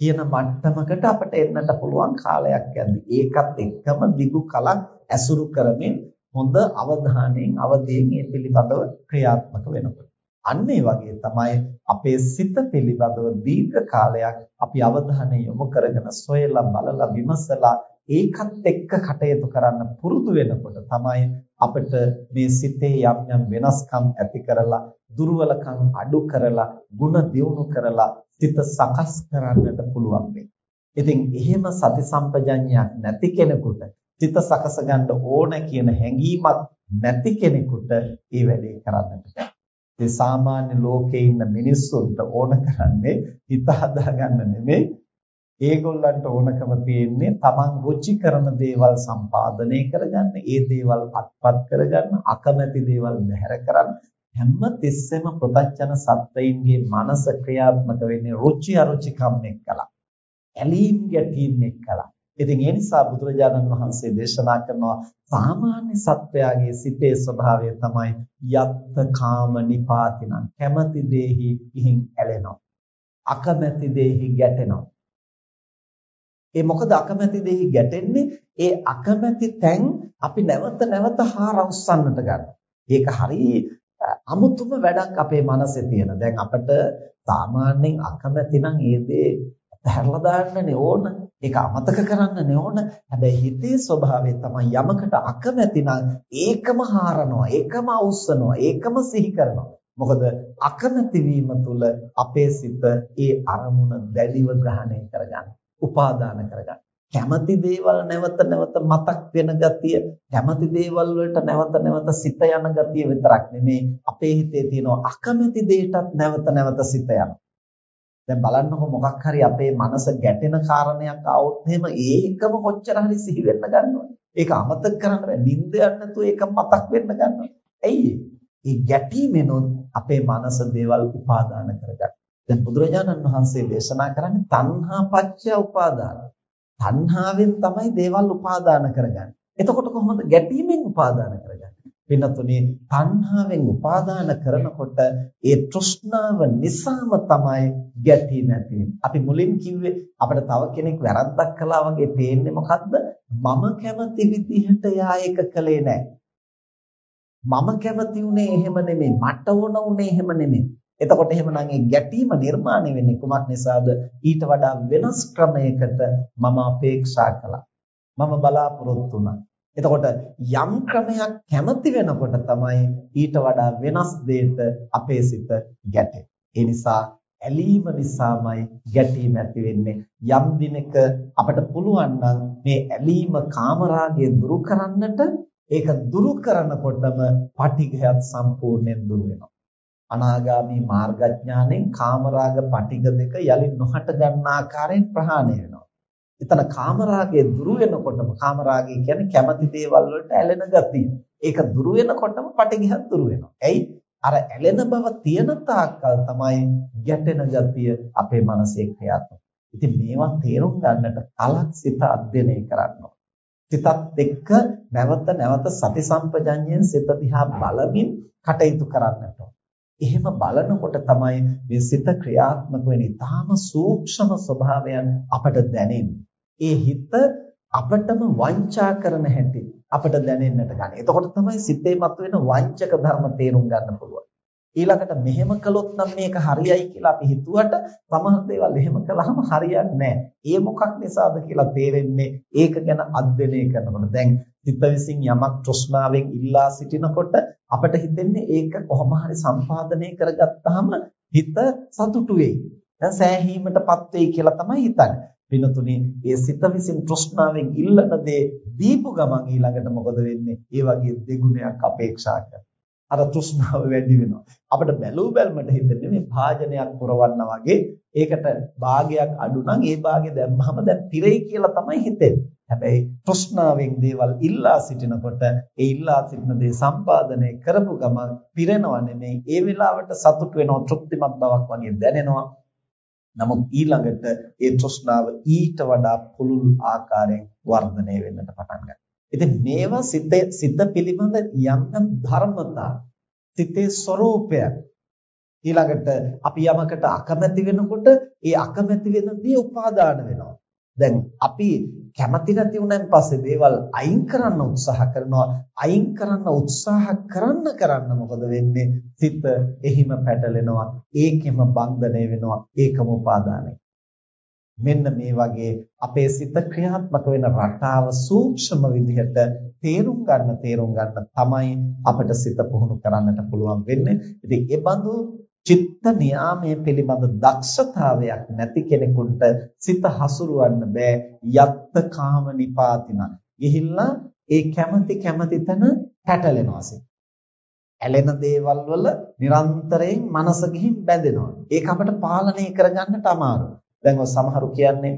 කියන මට්ටමකට අපිට එන්නට පුළුවන් කාලයක් යද්දි. ඒකත් එක්කම දිගු කලක් ඇසුරු කරමින් හොඳ අවධානයෙන් අවදීන් මේ පිළිබඳව ක්‍රියාත්මක වෙනකොට. අන්න ඒ වගේ තමයි අපේ සිත පිළිබඳව දීර්ඝ කාලයක් අපි අවධානය යොමු කරගෙන සොයලා බලලා විමසලා ඒකත් එක්ක කටයුතු කරන්න පුරුදු වෙනකොට තමයි අපිට මේ සිතේ යම් යම් වෙනස්කම් ඇති කරලා දුර්වලකම් අඩු කරලා ಗುಣ දියුණු කරලා සිත සකස් කරන්නට පුළුවන් වෙන්නේ. ඉතින් එහෙම සති සම්පජඤ්ඤයක් නැති කෙනෙකුට සිත සකස ගන්න ඕන කියන හැඟීමක් නැති කෙනෙකුට ඒ වැඩේ කරන්නට බැහැ. ඒ සාමාන්‍ය ලෝකේ ඉන්න මිනිස්සුන්ට ඕන කරන්නේ හිත හදාගන්න නෙමෙයි ඒගොල්ලන්ට ඕනකම තියෙන්නේ තමන් රුචි කරන දේවල් සම්පාදනය කරගන්න, ඒ දේවල් අත්පත් කරගන්න, අකමැති දේවල් බැහැර කරන්න. හැම තිස්සෙම ප්‍රත්‍යචන සත්වයින්ගේ මනස ක්‍රියාත්මක වෙන්නේ රුචි අරුචිකම් එක්කලා. ඇලීම් ගැටීම් එක්කලා. ඉතින් ඒ නිසා බුදුරජාණන් වහන්සේ දේශනා කරනවා සාමාන්‍ය සත්වයාගේ සිතේ ස්වභාවය තමයි යත්ත කාම නිපාතිනම් කැමැති දෙෙහි ගිහින් ඇලෙනවා. අකමැති දෙෙහි ගැටෙනවා. ඒ මොකද අකමැති දෙෙහි ගැටෙන්නේ ඒ අකමැති තැන් අපි නැවත නැවත හාරවස්සන්නට ගන්නවා. ඒක හරිය අමුතුම වැඩක් අපේ මනසේ තියෙන. දැන් අපිට සාමාන්‍යයෙන් අකමැති නම් ඒ දේ පැහැරලා දාන්නනේ ඕන. ඒක අමතක කරන්නනේ ඕන. හැබැයි හිතේ ස්වභාවය තමයි යමකට අකමැති නම් ඒකම හාරනවා, ඒකම අවුස්සනවා, ඒකම සිහි කරනවා. මොකද අකමැති වීම තුළ අපේ සිත ඒ අරමුණ දැඩිව ග්‍රහණය කරගන්න, උපාදාන කරගන්න. කැමති දේවල් නැවත නැවත මතක් වෙන ගතිය කැමති දේවල් වලට නැවත නැවත සිත යන ගතිය විතරක් නෙමේ අපේ හිතේ තියෙන අකමැති දෙයටත් නැවත නැවත සිත යනවා දැන් බලන්නකො මොකක් හරි අපේ මනස ගැටෙන කාරණයක් ආවොත් එහෙම ඒකම කොච්චර හරි සිහි වෙන්න ගන්නවා. ඒක අමතක කරන්න බෑ. නිින්ද යන්න නැතුව ඒක මතක් වෙන්න ගන්නවා. ඇයි ඒ ගැටීමෙනොත් අපේ මනස දේවල් උපාදාන කරගන්න. දැන් බුදුරජාණන් වහන්සේ දේශනා කරන්නේ තණ්හා පත්‍ය උපාදාන. තණ්හාවෙන් තමයි දේවල් උපාදාන කරගන්නේ. එතකොට කොහොමද ගැටීමෙන් උපාදාන කරගන්නේ? වෙනතුනේ තණ්හාවෙන් උපාදාන කරනකොට ඒ තෘෂ්ණාව නිසාම තමයි ගැටීම ඇති අපි මුලින් කිව්වේ අපිට තව කෙනෙක් වැරද්දක් කළා වගේ පේන්නේ මොකද්ද? මම කැමති විදිහට යා ඒක කළේ නැහැ. මම කැමති උනේ එහෙම නෙමෙයි. මට ඕන උනේ එහෙම නෙමෙයි. එතකොට එහෙමනම් ඒ ගැටීම නිර්මාණය වෙන්නේ කුමක් නිසාද? ඊට වඩා වෙනස් ක්‍රමයකට මම අපේක්ෂා කළා. මම බලාපොරොත්තු වුණා. එතකොට යම් ක්‍රමයක් කැමති වෙනකොට තමයි ඊට වඩා වෙනස් දෙයක අපේ සිත ගැටෙන්නේ. ඒ නිසා ඇලීම නිසාමයි ගැටීම ඇති වෙන්නේ. යම් දිනක අපට පුළුවන් නම් මේ ඇලීම කාමරාගය දුරු කරන්නට ඒක දුරු කරනකොටම පටිඝයත් සම්පූර්ණයෙන් දුරු වෙනවා. අනාගාමී මාර්ගඥාණයෙන් කාමරාග පටිඝ දෙක යලි නොහට ගන්න ආකාරයෙන් ප්‍රහාණය වෙනවා. එතන කාමරාගය දුරු වෙනකොටම කාමරාගය කියන්නේ කැමති දේවල් වලට ඇලෙන ගතිය. ඒක දුරු වෙනකොටම පටිඝයත් දුරු වෙනවා. ඇයි? අර ඇලෙන බව තියෙන තාක්කල් තමයි ගැටෙන ගතිය අපේ මනසේ ක්‍රියාත්මක. ඉතින් මේවා තේරුම් ගන්නට කලක් සිත අධ්‍යයනය කරන්න සිතත් එක්ක නැවත නැවත සති සම්පජඤ්ඤයෙන් සිත දිහා බලමින් කටයුතු කරන්නට එහෙම බලනකොට තමයි මේ සිත ක්‍රියාත්මක වෙන ඉතාම සූක්ෂම ස්වභාවයන් අපට දැනෙන්නේ. ඒ හිත අපටම වංචා කරන හැටි අපට දැනෙන්නට ගන්න. එතකොට තමයි සිතේ මතුවෙන වංචක ධර්ම තේරුම් ගන්න පුළුවන්. ඊළඟට මෙහෙම කළොත් නම් මේක හරියයි කියලා අපි හිතුවට සමහර දේවල් එහෙම කළාම හරියන්නේ නැහැ. ඒ මොකක් නිසාද කියලා තේරෙන්නේ ඒක ගැන අධ්‍යයනය කරනකොට. දැන් සිත විසින් යමක් තෘෂ්ණාවෙන් ඉල්ලා සිටිනකොට අපිට හිතෙන්නේ ඒක කොහොම හරි සම්පාදනය කරගත්තාම හිත සතුටු වෙයි. දැන් සෑහීමටපත් වෙයි කියලා තමයි හිතන්නේ. පිනතුනේ ඒ සිත විසින් තෘෂ්ණාවෙන් ඉල්ලන දේ දීපු ගමන් ඊළඟට මොකද වෙන්නේ? ඒ වගේ දෙගුණයක් අපේක්ෂා කරනවා. අර තෘෂ්ණාව වැඩි වෙනවා. අපිට බැලූ බැලමට හිතෙන්නේ මේ භාජනයක් පුරවන්න වගේ ඒකට භාගයක් අඩු නම් ඒ භාගය දැම්මහම දැන් පිරෙයි කියලා තමයි හිතෙන්නේ. හැබැයි තෘෂ්ණාවෙන් දේවල් ඉල්ලා සිටිනකොට ඒ ඉල්ලා සිටින දේ සම්පාදනය කරපු ගමන් පිරෙනව නෙමෙයි ඒ වෙලාවට සතුට වෙනවා තෘප්තිමත් බවක් වගේ දැනෙනවා. නමුත් ඊළඟට ඒ තෘෂ්ණාව ඊට වඩා පුළුල් ආකාරයෙන් වර්ධනය වෙන්නට පටන් ගන්නවා. ඉතින් මේවා සිත සිත පිළිබඳ යම් යම් ධර්මතා සිතේ ස්වરૂපයක්. ඊළඟට අපි යමකට අකමැති වෙනකොට ඒ අකමැති වෙන දේ උපාදාන වෙනවා. දැන් අපි කැමති නැති වුණාන් පස්සේ දේවල් අයින් කරන්න උත්සාහ කරනවා. අයින් කරන්න උත්සාහ කරන්න කරන්න මොකද වෙන්නේ? සිත එහිම පැටලෙනවා. ඒකෙම බන්ධනය වෙනවා. ඒකම උපාදානයි. මෙන්න මේ වගේ අපේ සිත ක්‍රියාත්මක වෙන රටාව සූක්ෂම විදිහට තේරුම් ගන්න තේරුම් ගන්න තමයි අපිට සිත පුහුණු කරන්නට පුළුවන් වෙන්නේ. ඉතින් ඒ බඳු චිත්ත නියාමයේ පිළිබඳ දක්ෂතාවයක් නැති කෙනෙකුට සිත හසුරවන්න බෑ යත්ත කාම නිපාතින. ගිහිල්ලා ඒ කැමැති කැමැති තැන පැටලෙනවා සිත. ඇලෙන දේවල් වල නිරන්තරයෙන් මනස ගිහින් බැඳෙනවා. ඒක අපිට පාලනය කරගන්නට අමාරුයි. දැන් ඔය සමහරු කියන්නේ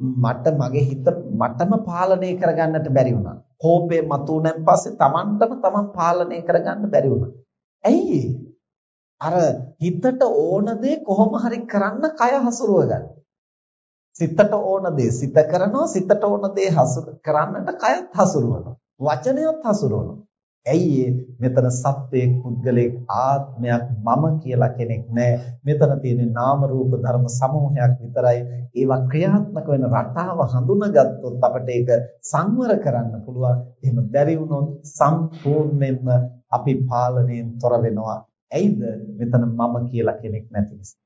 මට මගේ හිත මටම පාලනය කරගන්නට බැරි වුණා. කෝපය මතුවෙන් පස්සේ Tamanටම Taman පාලනය කරගන්න බැරි වුණා. ඇයි අර හිතට ඕන දේ කොහොම හරි කරන්න කය හසුරුව ගන්න. සිතට ඕන දේ සිත කරනවා සිතට ඕන දේ හසුර කරන්නට කයත් හසුරුවනවා. වචනයත් හසුරුවනවා. ඇයි මෙතන සත්වයේ පුද්ගලයෙක් ආත්මයක් මම කියලා කෙනෙක් නැහැ. මෙතන තියෙන නාම රූප ධර්ම සමූහයක් විතරයි. ඒවා ක්‍රියාත්මක වෙන රටාව හඳුනාගත්තොත් අපිට ඒක සංවර කරන්න පුළුවන්. එහෙම බැරි වුණොත් සම්පූර්ණයෙන්ම අපි පාලනයෙන් තොර වෙනවා. ඇයිද? මෙතන මම කියලා කෙනෙක් නැති නිසා.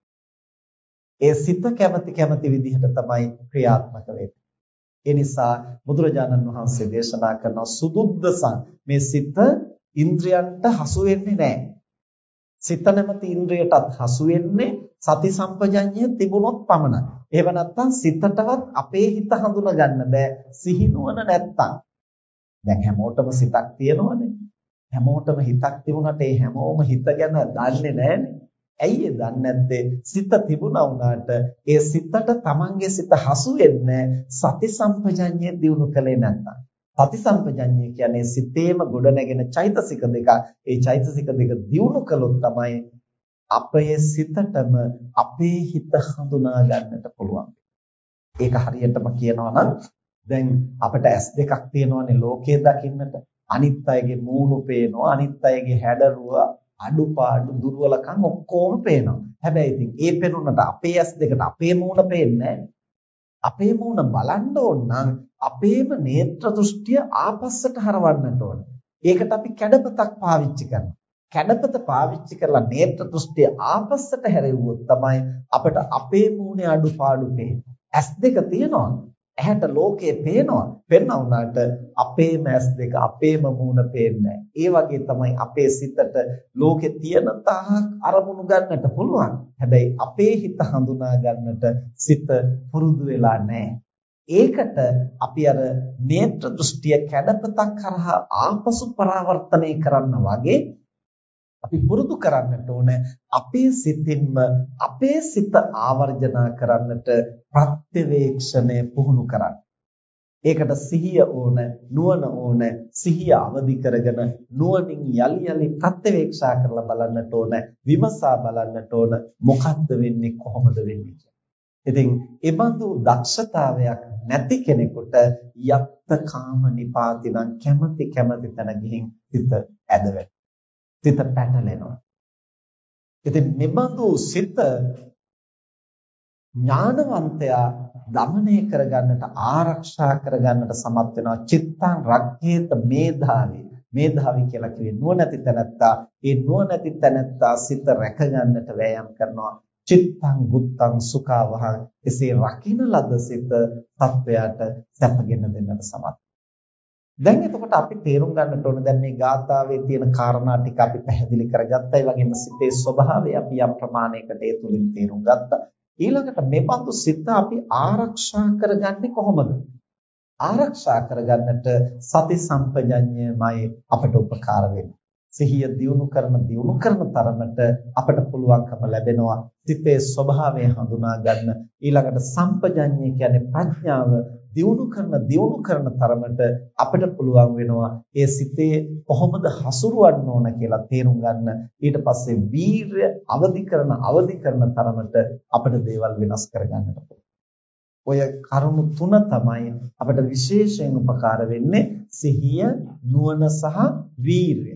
ඒ සිත කැමැති කැමැති විදිහට තමයි ක්‍රියාත්මක වෙන්නේ. ඒ නිසා බුදුරජාණන් වහන්සේ දේශනා කරන සුදුද්දසං මේ සිත ඉන්ද්‍රයන්ට හසු වෙන්නේ නැහැ. සිත නැමැති ඉන්ද්‍රයටත් හසු වෙන්නේ සති සම්පජඤ්ඤය තිබුණොත් පමණයි. එහෙම නැත්නම් සිතටවත් අපේ හිත හඳුනා ගන්න බෑ සිහිනුවන නැත්තම්. දැන් හැමෝටම සිතක් තියෙනවනේ. හැමෝටම හිතක් තිබුණාට ඒ හැමෝම හිත ගැන දන්නේ නැහනේ. ඇයි ඒ දන්නේ නැත්තේ? සිත තිබුණා වුණාට ඒ සිතට Tamange සිත හසු වෙන්නේ සති සම්පජඤ්ඤය දිනු කලේ නැත්තම්. සති සම්පජඤ්ඤය කියන්නේ සිතේම ගොඩනැගෙන චෛතසික දෙක. ඒ චෛතසික දෙක දිනු කළොත් තමයි අපේ සිතටම අපේ හිත හඳුනා ගන්නට පුළුවන්. ඒක හරියටම කියනවා නම් දැන් අපිට ඇස් දෙකක් තියෙනවානේ ලෝකයේ දකින්නට. අනිත් අයගේ මූණු පේනවා අනිත් අයගේ හැඩරුව අඩුපාඩු දුර්වලකම් ඔක්කොම පේනවා. හැබැයි ඉතින් ඒ පෙනුනට අපේ ඇස් දෙකට අපේ මූණ පේන්නේ අපේ මූණ බලන්න ඕන නම් අපේම නේත්‍ර දෘෂ්ටිය ආපස්සට හරවන්නට ඕන. ඒකට අපි කැඩපතක් පාවිච්චි කරනවා. කැඩපත පාවිච්චි කරලා නේත්‍ර දෘෂ්ටිය ආපස්සට හැරෙව්වොත් තමයි අපිට අපේ මූණේ අඩුපාඩු පේන්නේ. ඇස් දෙක තියෙනවා. ඇහැට ලෝකය පේනවා. පෙන්න වුණාට අපේම ඇස් දෙක අපේම මූණ පේන්නේ ඒ වගේ තමයි අපේ සිතට ලෝකේ තියෙන තාක් අරමුණු ගන්නට පුළුවන්. හැබැයි අපේ හිත හඳුනා ගන්නට සිත පුරුදු වෙලා නැහැ. ඒකට අපි අර නේත්‍ර දෘෂ්ටිය කැඩපතක් කරහා ආපසු පරාවර්තනය කරන්න වගේ අපි පුරුදු කරන්නට ඕන අපේ සිතින්ම අපේ සිත ආවර්ජනා කරන්නට ප්‍රත්‍යවේක්ෂණය පුහුණු කරන්න. ඒකට සිහිය ඕන, නුවණ ඕන, සිහිය අවදි කරගෙන නුවණින් යලි යලි ප්‍රත්‍යවේක්ෂා කරලා බලන්නට ඕන, විමසා බලන්නට ඕන මොකද්ද වෙන්නේ කොහොමද වෙන්නේ ඉතින් ඒ බඳු දක්ෂතාවයක් නැති කෙනෙකුට යත්ත කාම නිපාතිනම් කැමැති කැමැති තැන ගිහින් හිත ඇද සිත පැටලෙනවා. ඉතින් මෙබඳු සිත ඥානවන්තයා දමනය කරගන්නට ආරක්ෂා කරගන්නට සමත් වෙනවා. චිත්තං රග්ගේත මේධාවේ. මේධාවි කියලා කිව්වේ නුවණැති තැනැත්තා. ඒ නුවණැති තැනැත්තා සිත රැකගන්නට වෑයම් කරනවා. චිත්තං ගුත්තං සුඛවහ. එසේ රකින්න ලද සිත තත්වයට සැපගෙන දෙන්නට සමත්. දැන් එතකොට අපි තේරුම් ගන්නට ඕන දැන් මේ ගාථාවේ තියෙන කාරණා ටික අපි පැහැදිලි කරගත්තා. ඒ වගේම සිතේ ස්වභාවය අපි යම් ප්‍රමාණයකට ඒ තුලින් තේරුම් ගත්තා. ඊළඟට මේ බඳු සිත අපි ආරක්ෂා කරගන්නේ කොහොමද? ආරක්ෂා කරගන්නට සති සම්පජඤ්ඤයමයි අපට උපකාර වෙන්නේ. සිහිය දියුණු කරන දියුණු කරන තරමට අපට පුළුවන්කම ලැබෙනවා සිතේ ස්වභාවය හඳුනා ගන්න ඊළඟට සම්පජඤ්ඤය කියන්නේ ප්‍රඥාව දියුණු කරන දියුණු කරන තරමට අපිට පුළුවන් වෙනවා ඒ සිතේ කොහොමද හසුරවන්න ඕන කියලා තේරුම් ගන්න. ඊට පස්සේ වීරය අවදි කරන අවදි කරන තරමට අපිට දේවල් වෙනස් කරගන්නට ඔය කරුණු තුන තමයි අපිට විශේෂයෙන් උපකාර වෙන්නේ සිහිය නුවණ සහ වීරය.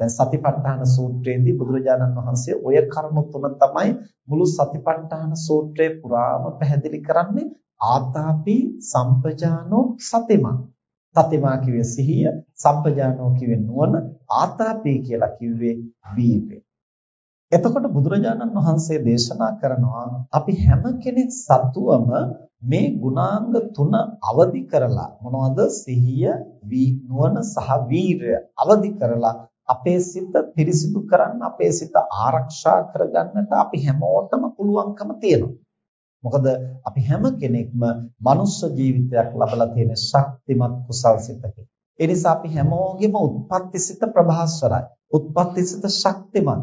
දැන් සතිපට්ඨාන සූත්‍රයේදී බුදුරජාණන් වහන්සේ ඔය කරුණු තුන තමයි මුළු සතිපට්ඨාන සූත්‍රය පුරාම පැහැදිලි කරන්නේ. ආතාපි සම්පජානෝ සතිමා. සතිමා කිව්වේ සිහිය සම්පජානෝ කිව්වේ නුවණ ආතාපි කියලා කිව්වේ වීර්යය එතකොට බුදුරජාණන් වහන්සේ දේශනා කරනවා අපි හැම කෙනෙක් සතුවම මේ ගුණාංග තුන අවදි කරලා මොනවද? සිහිය වී නුවණ සහ වීරය අවදි කරලා අපේ සිත පිරිසිදු කරන්න අපේ සිත ආරක්ෂා කරගන්නට අපි හැමෝටම පුළුවන්කම තියෙනවා. මොකද අපි හැම කෙනෙක්ම මනුස්ස ජීවිතයක් ලබලා තියෙන ශක්තිමත් කුසල් සිතකින්. ඒ නිසා අපි හැමෝගෙම උත්පත්ති සිත ප්‍රභාස්වරයි. උත්පත්ති සිත ශක්තිමත්.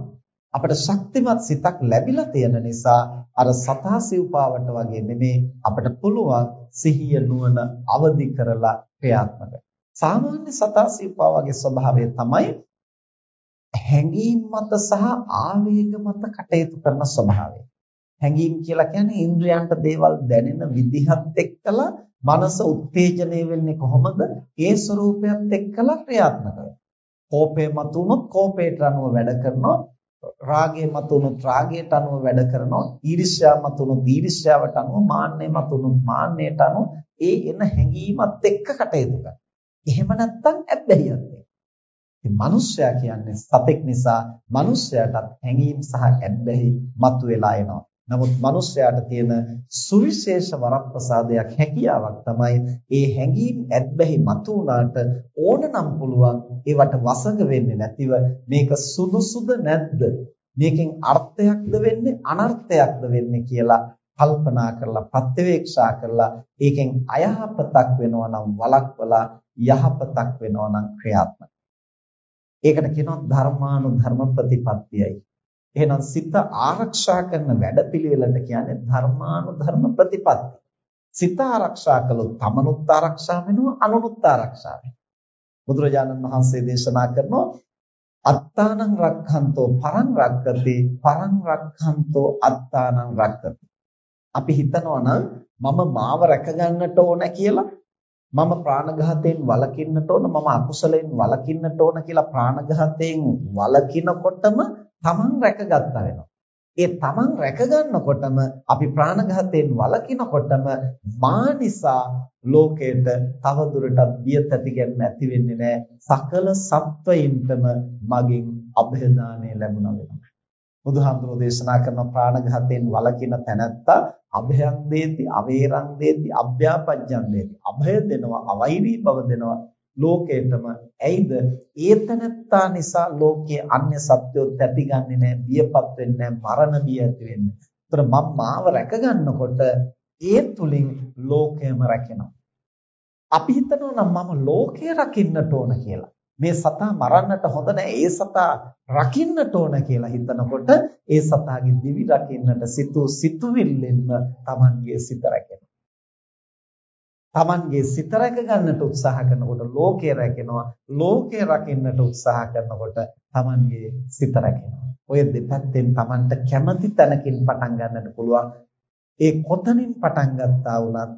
අපිට ශක්තිමත් සිතක් ලැබිලා තියෙන නිසා අර සතා සිව්පාවට වගේ නෙමේ අපිට පුළුවන් සිහිය නුවණ අවදි කරලා ක්‍රියාත්මක. සාමාන්‍ය සතා සිව්පා වගේ ස්වභාවය තමයි හැඟීම් මත සහ ආවේග මත කටයුතු කරන ස්වභාවය. හැඟීම් කියලා කියන්නේ ඉන්ද්‍රයන්ට දේවල් දැනෙන විදිහත් එක්කලා මනස උත්තේජනය වෙන්නේ කොහොමද? ඒ ස්වરૂපයත් එක්කලා ක්‍රියාත්මක වෙනවා. කෝපය මතුනොත් කෝපයට අනුව වැඩ කරනවා. රාගය මතුනොත් රාගයට අනුව වැඩ කරනවා. ඊර්ෂ්‍යාව මතුනොත් ඊර්ෂ්‍යාවට අනුව, මාන්නය මතුනොත් මාන්නයට අනුව ඒ එන හැඟීමත් එක්ක කටයුතු කරනවා. එහෙම නැත්නම් ඇබ්බැහියක් ඉතින් මිනිස්සයා කියන්නේ සතෙක් නිසා මිනිස්සයාටත් හැඟීම් සහ ඇබ්බැහි මතුවලා එනවා. නමුත් මිනිස්සයාට තියෙන සුවිශේෂ වරප්‍රසාදයක් හැකියාවක් තමයි ඒ හැඟීම් ඇබ්බැහි මතු වුණාට ඕනනම් පුළුවන් ඒවට වසඟ වෙන්නේ නැතිව මේක සුදුසුද නැද්ද මේකෙන් අර්ථයක්ද වෙන්නේ අනර්ථයක්ද වෙන්නේ කියලා කල්පනා කරලා ප්‍රත්‍යවේක්ෂා කරලා ඒකෙන් අයහපතක් වෙනවා නම් වළක්වලා යහපතක් වෙනවා නම් ක්‍රියාත්මක ඒකට කියනවා ධර්මානුධර්ම ප්‍රතිපත්තියයි. එහෙනම් සිත ආරක්ෂා කරන වැඩපිළිවෙලට කියන්නේ ධර්මානුධර්ම ප්‍රතිපත්ති. සිත ආරක්ෂා කළොත් තමනුත් ආරක්ෂා වෙනවා අනුනුත් ආරක්ෂා වෙනවා. බුදුරජාණන් වහන්සේ දේශනා කරනවා අත්තානං රක්ඛන්තෝ පරං රක්කති පරං රක්ඛන්තෝ අත්තානං රක්කති. අපි හිතනවා නම් මම මාව රැක ගන්නට ඕන කියලා මම ප්‍රාණඝාතයෙන් වළකින්නට ඕන මම අකුසලයෙන් වළකින්නට ඕන කියලා ප්‍රාණඝාතයෙන් වළකිනකොටම තමන් රැකගත්තා වෙනවා. ඒ තමන් රැකගන්නකොටම අපි ප්‍රාණඝාතයෙන් වළකිනකොටම මා නිසා ලෝකයට තවදුරටත් බිය තැති ගැනීම ඇති වෙන්නේ නැහැ. සකල සත්වයින්ටම මගෙන් અભේදානය ලැබුණා වෙනවා. බුදුහාමුදුරෝ දේශනා කරන ප්‍රාණඝාතයෙන් වළකින තැනැත්තා අභයං දේති අවේරං දේති අභ්‍යාපජ්ජං දේති අභය දෙනවා අවෛරී බව දෙනවා ලෝකේටම ඇයිද ඒතනත්තා නිසා ලෝකයේ අන්‍ය සත්‍යෝ තැතිගන්නේ නැහැ බියපත් වෙන්නේ නැහැ මරණ බිය ඇති වෙන්නේ. ඒතර මම මාව රැක ගන්නකොට ඒ තුලින් ලෝකයම රැකෙනවා. අපි හිතනවා නම් මම ලෝකය රකින්නට ඕන කියලා. මේ සතා මරන්නට හොඳ නැහැ. ඒ සතා රකින්නට ඕන කියලා හිතනකොට ඒ සතාගේ දිවි රකින්නට සිතූ සිතුවිල්ලෙන්ම Tamanගේ සිත රැකෙනවා. Tamanගේ සිත රැක ගන්නට උත්සාහ කරනකොට ලෝකය රැකෙනවා. ලෝකය රකින්නට උත්සාහ කරනකොට Tamanගේ සිත රැකෙනවා. ඔය දෙපැත්තෙන් Tamanට කැමති තැනකින් පටන් ගන්නට පුළුවන්. ඒ කොතනින් පටන් ගත්තා වුණත්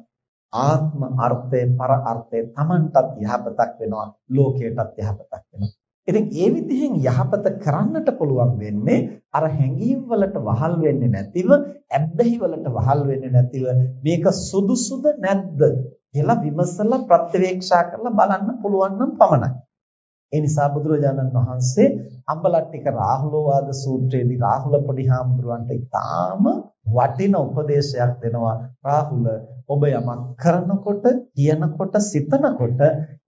ආත්ම අර්ථය පර අර්ථය Tamanටත් යහපතක් වෙනවා ලෝකයටත් යහපතක් වෙනවා ඉතින් ඒ විදිහෙන් යහපත කරන්නට පුළුවන් වෙන්නේ අර හැඟීම් වලට වහල් වෙන්නේ නැතිව ඇබ්බැහි වලට වහල් වෙන්නේ නැතිව මේක සුදුසුද නැද්ද කියලා විමසලා ප්‍රත්‍යවේක්ෂා කරලා බලන්න පුළුවන් නම් පමණයි. ඒ නිසා බුදුරජාණන් වහන්සේ අම්බලට්ටික රාහුලෝවාද සූත්‍රයේදී රාහුල පොඩි හාමුදුරුවන්ට ඉතාම වටින උපදේශයක් දෙනවා. රාහුල ඔබ යමක් කරනකොට, කියනකොට, සිතනකොට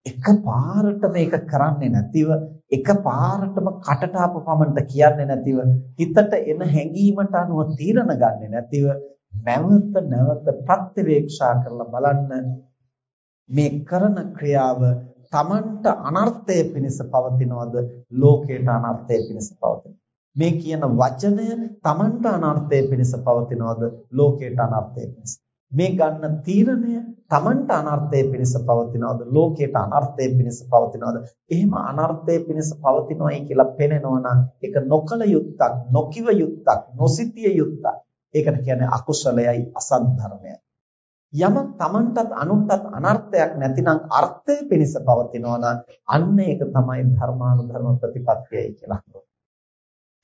එකපාරට මේක කරන්නේ නැතිව, එකපාරටම කටට ආපු පමණට කියන්නේ නැතිව, හිතට එන හැඟීමට අනුව තීරණ ගන්නෙ නැතිව, නැවත නැවත ප්‍රත්‍යවේක්ෂා කරලා බලන්න මේ කරන ක්‍රියාව Tamanට අනර්ථය පිණිස පවතිනවද? ලෝකයට අනර්ථය පිණිස පවතිනවද මේ කියන වචනය Tamanට අනර්ථය පිණිස පවතිනවද? ලෝකයට අනර්ථය පිණිස. මේ ගන්න තීරණය Tamanට අනර්ථය පිණිස පවතිනවද? ලෝකයට අනර්ථය පිණිස පවතිනවද? එහෙම අනර්ථය පිණිස පවතිනවයි කියලා පෙනෙනවා නම් ඒක නොකල යුත්තක් නොකිව යුත්තක් නොසිතිය යුත්තක්. ඒකට කියන්නේ අකුසලයයි අසත් ධර්මයයි යමක් Tamanටත් අනුන්ටත් අනර්ථයක් නැතිනම් අර්ථය පිණිස පවතිනවා නම් අන්න ඒක තමයි ධර්මානුධර්ම ප්‍රතිපත්තියයි කියලා හඳුන්වන්නේ.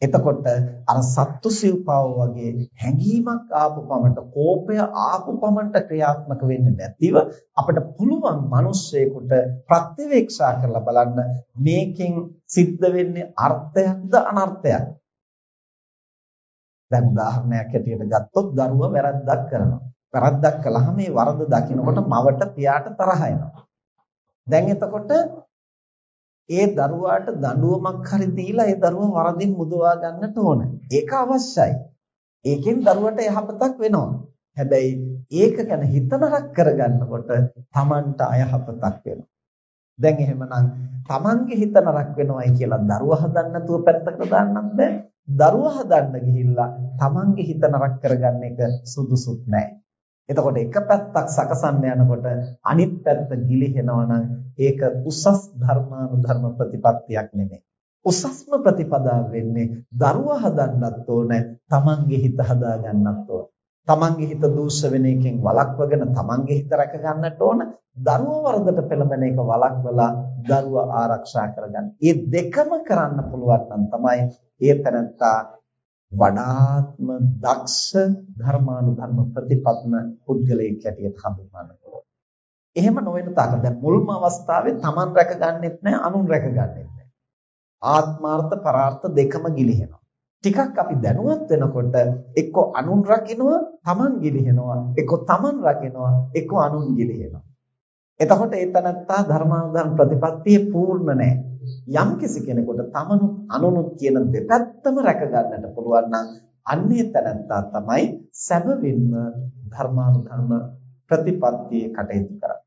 එතකොට අර සත්තු සිව්පාව වගේ හැඟීමක් ආපු පමණට කෝපය ආපු පමණට ක්‍රියාත්මක වෙන්නේ නැතිව අපිට පුළුවන් මිනිස්සෙකුට ප්‍රත්‍යවේක්ෂා කරලා බලන්න මේකෙන් සිද්ධ වෙන්නේ අර්ථයක්ද අනර්ථයක්ද දැන් උදාහරණයක් ඇටියට ගත්තොත් දරුවා වැරද්දක් කරනවා වැරද්දක් කළාම මේ වරද දකිනකොට මවට පියාට තරහ එනවා. දැන් එතකොට ඒ දරුවාට දඬුවමක් හරි දීලා ඒ දරුවා වරදින් මුදවා ගන්නට ඕන. ඒක අවශ්‍යයි. ඒකෙන් දරුවට යහපතක් වෙනවා. හැබැයි ඒක ගැන හිතනරක් කරගන්නකොට Tamanට අයහපතක් වෙනවා. දැන් එහෙමනම් Tamanගේ හිතනරක් වෙනවයි කියලා දරුවා හදන්න නැතුව පැත්තකට දාන්නත් බෑ. දරුවා හදන්න ගිහිල්ලා Tamanගේ හිතනරක් කරගන්න එක සුදුසුත් නෑ. එතකොට එක පැත්තක් සකසන්න යනකොට අනිත් පැත්ත ගිලිහෙනවා නම් ඒක උසස් ධර්මානුධර්ම ප්‍රතිපත්තියක් නෙමෙයි. උසස්ම ප්‍රතිපදාව වෙන්නේ දරුවා හදන්නත් ඕන, තමන්ගේ හිත හදා ගන්නත් ඕන. තමන්ගේ හිත දූෂ වෙන එකෙන් වළක්වගෙන තමන්ගේ හිත රැක ගන්නට ඕන. දරුවා වරදට පෙළඹෙන එක වළක්වලා දරුවා ආරක්ෂා කරගන්න. මේ දෙකම කරන්න පුළුවන් නම් තමයි ඒ තැනත්තා වඩාත්ම දක්ෂ ධර්මානුධර්ම ප්‍රතිපත්න පුද්ගලයෙක් හැටියට හඳුන්වන්න පුළුවන්. එහෙම නොවන තාක දැන් මුල්ම අවස්ථාවේ Taman රැකගන්නෙත් නැහැ අනුන් රැකගන්නෙත් නැහැ. ආත්මාර්ථ පරාර්ථ දෙකම ගිලිහෙනවා. ටිකක් අපි දැනුවත් වෙනකොට එක්ක අනුන් රකින්නවා Taman ගිලිහෙනවා එක්ක Taman රකින්නවා එක්ක අනුන් ගිලිහෙනවා. එතකොට ඒ තනත්තා ධර්මානුධර්ම ප්‍රතිපත්තියේ පූර්ණ නැහැ. යම් කිසි කෙනෙකුට තමනුත් අනුනුත් කියන දෙපැත්තම රැක ගන්නට පුළුවන් නම් අන්නේ තැනත්තා තමයි සැබවින්ම ධර්මානුධර්ම ප්‍රතිපත්තියේ කටයුතු කරන්නේ.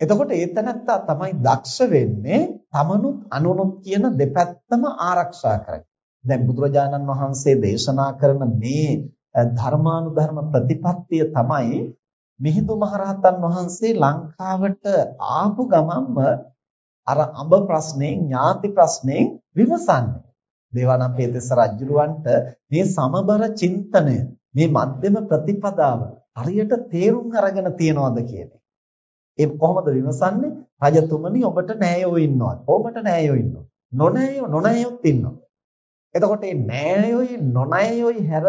එතකොට ඒ තැනත්තා තමයි දක්ෂ වෙන්නේ තමනුත් අනුනුත් කියන දෙපැත්තම ආරක්ෂා කරගන්න. දැන් බුදුරජාණන් වහන්සේ දේශනා කරන මේ ධර්මානුධර්ම ප්‍රතිපත්තිය තමයි මිහිඳු මහරහතන් වහන්සේ ලංකාවට ආපු ගමන්ම අර අඹ ප්‍රශ්නේ ඥාති ප්‍රශ්නේ විමසන්නේ. දේවානම්පියතිස්ස රජුලවන්ට මේ සමබර චින්තනය මේ මධ්‍යම ප්‍රතිපදාව හරියට තේරුම් අරගෙන තියනවද කියන්නේ. ඒ කොහොමද විමසන්නේ? රජතුමනි ඔබට නෑයෝ ඉන්නවා. ඔබට නෑයෝ ඉන්නවා. නොනෑයෝ නොනෑයොත් ඉන්නවා. එතකොට මේ නෑයෝයි නොනෑයෝයි හැර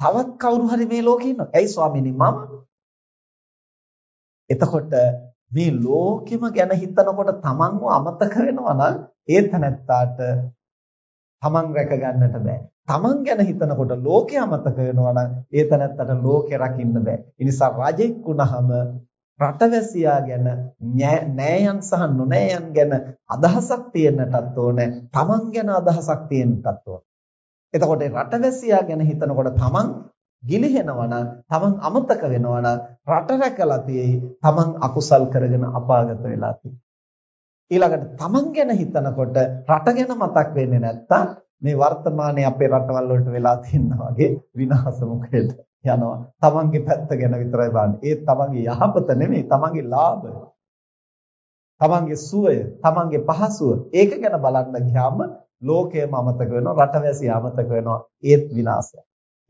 තවත් කවුරු හරි මේ ලෝකේ ඉන්නවා. ඇයි ස්වාමීනි මම? එතකොට මේ ලෝකෙම ගැන හිතනකොට තමන්ව අමතක වෙනවා නම් ඒ තැනැත්තාට තමන් රැක ගන්නට බෑ. තමන් ගැන හිතනකොට ලෝකෙ අමතක වෙනවා නම් ඒ තැනැත්තට ලෝකෙ රකින්න බෑ. ඒ නිසා රජෙක් වුණාම රටවැසියා ගැන නෑයන් සහ නොනෑයන් ගැන අදහසක් තියෙන්නටත් ඕනේ. තමන් ගැන අදහසක් තියෙන්නටත් ඕනේ. එතකොට රටවැසියා ගැන හිතනකොට තමන් ගිලිහෙනවා නම් තමන් අමතක වෙනවා නම් රට රැකලා තියෙයි තමන් අකුසල් කරගෙන අපාගත වෙලා තියෙයි. ඊළඟට තමන් ගැන හිතනකොට රට ගැන මතක් වෙන්නේ නැත්තම් මේ වර්තමානයේ අපේ රටවල් වලට වෙලා තියෙනා වගේ විනාශ මුඛයට යනවා. තමන්ගේ පැත්ත ගැන විතරයි බලන්නේ. ඒ තමන්ගේ යහපත නෙමෙයි තමන්ගේ ලාභය. තමන්ගේ සුවය තමන්ගේ පහසුව ඒක ගැන බලන්න ගියාම ලෝකයම අමතක වෙනවා රටවැසිය අමතක වෙනවා. ඒත් විනාශය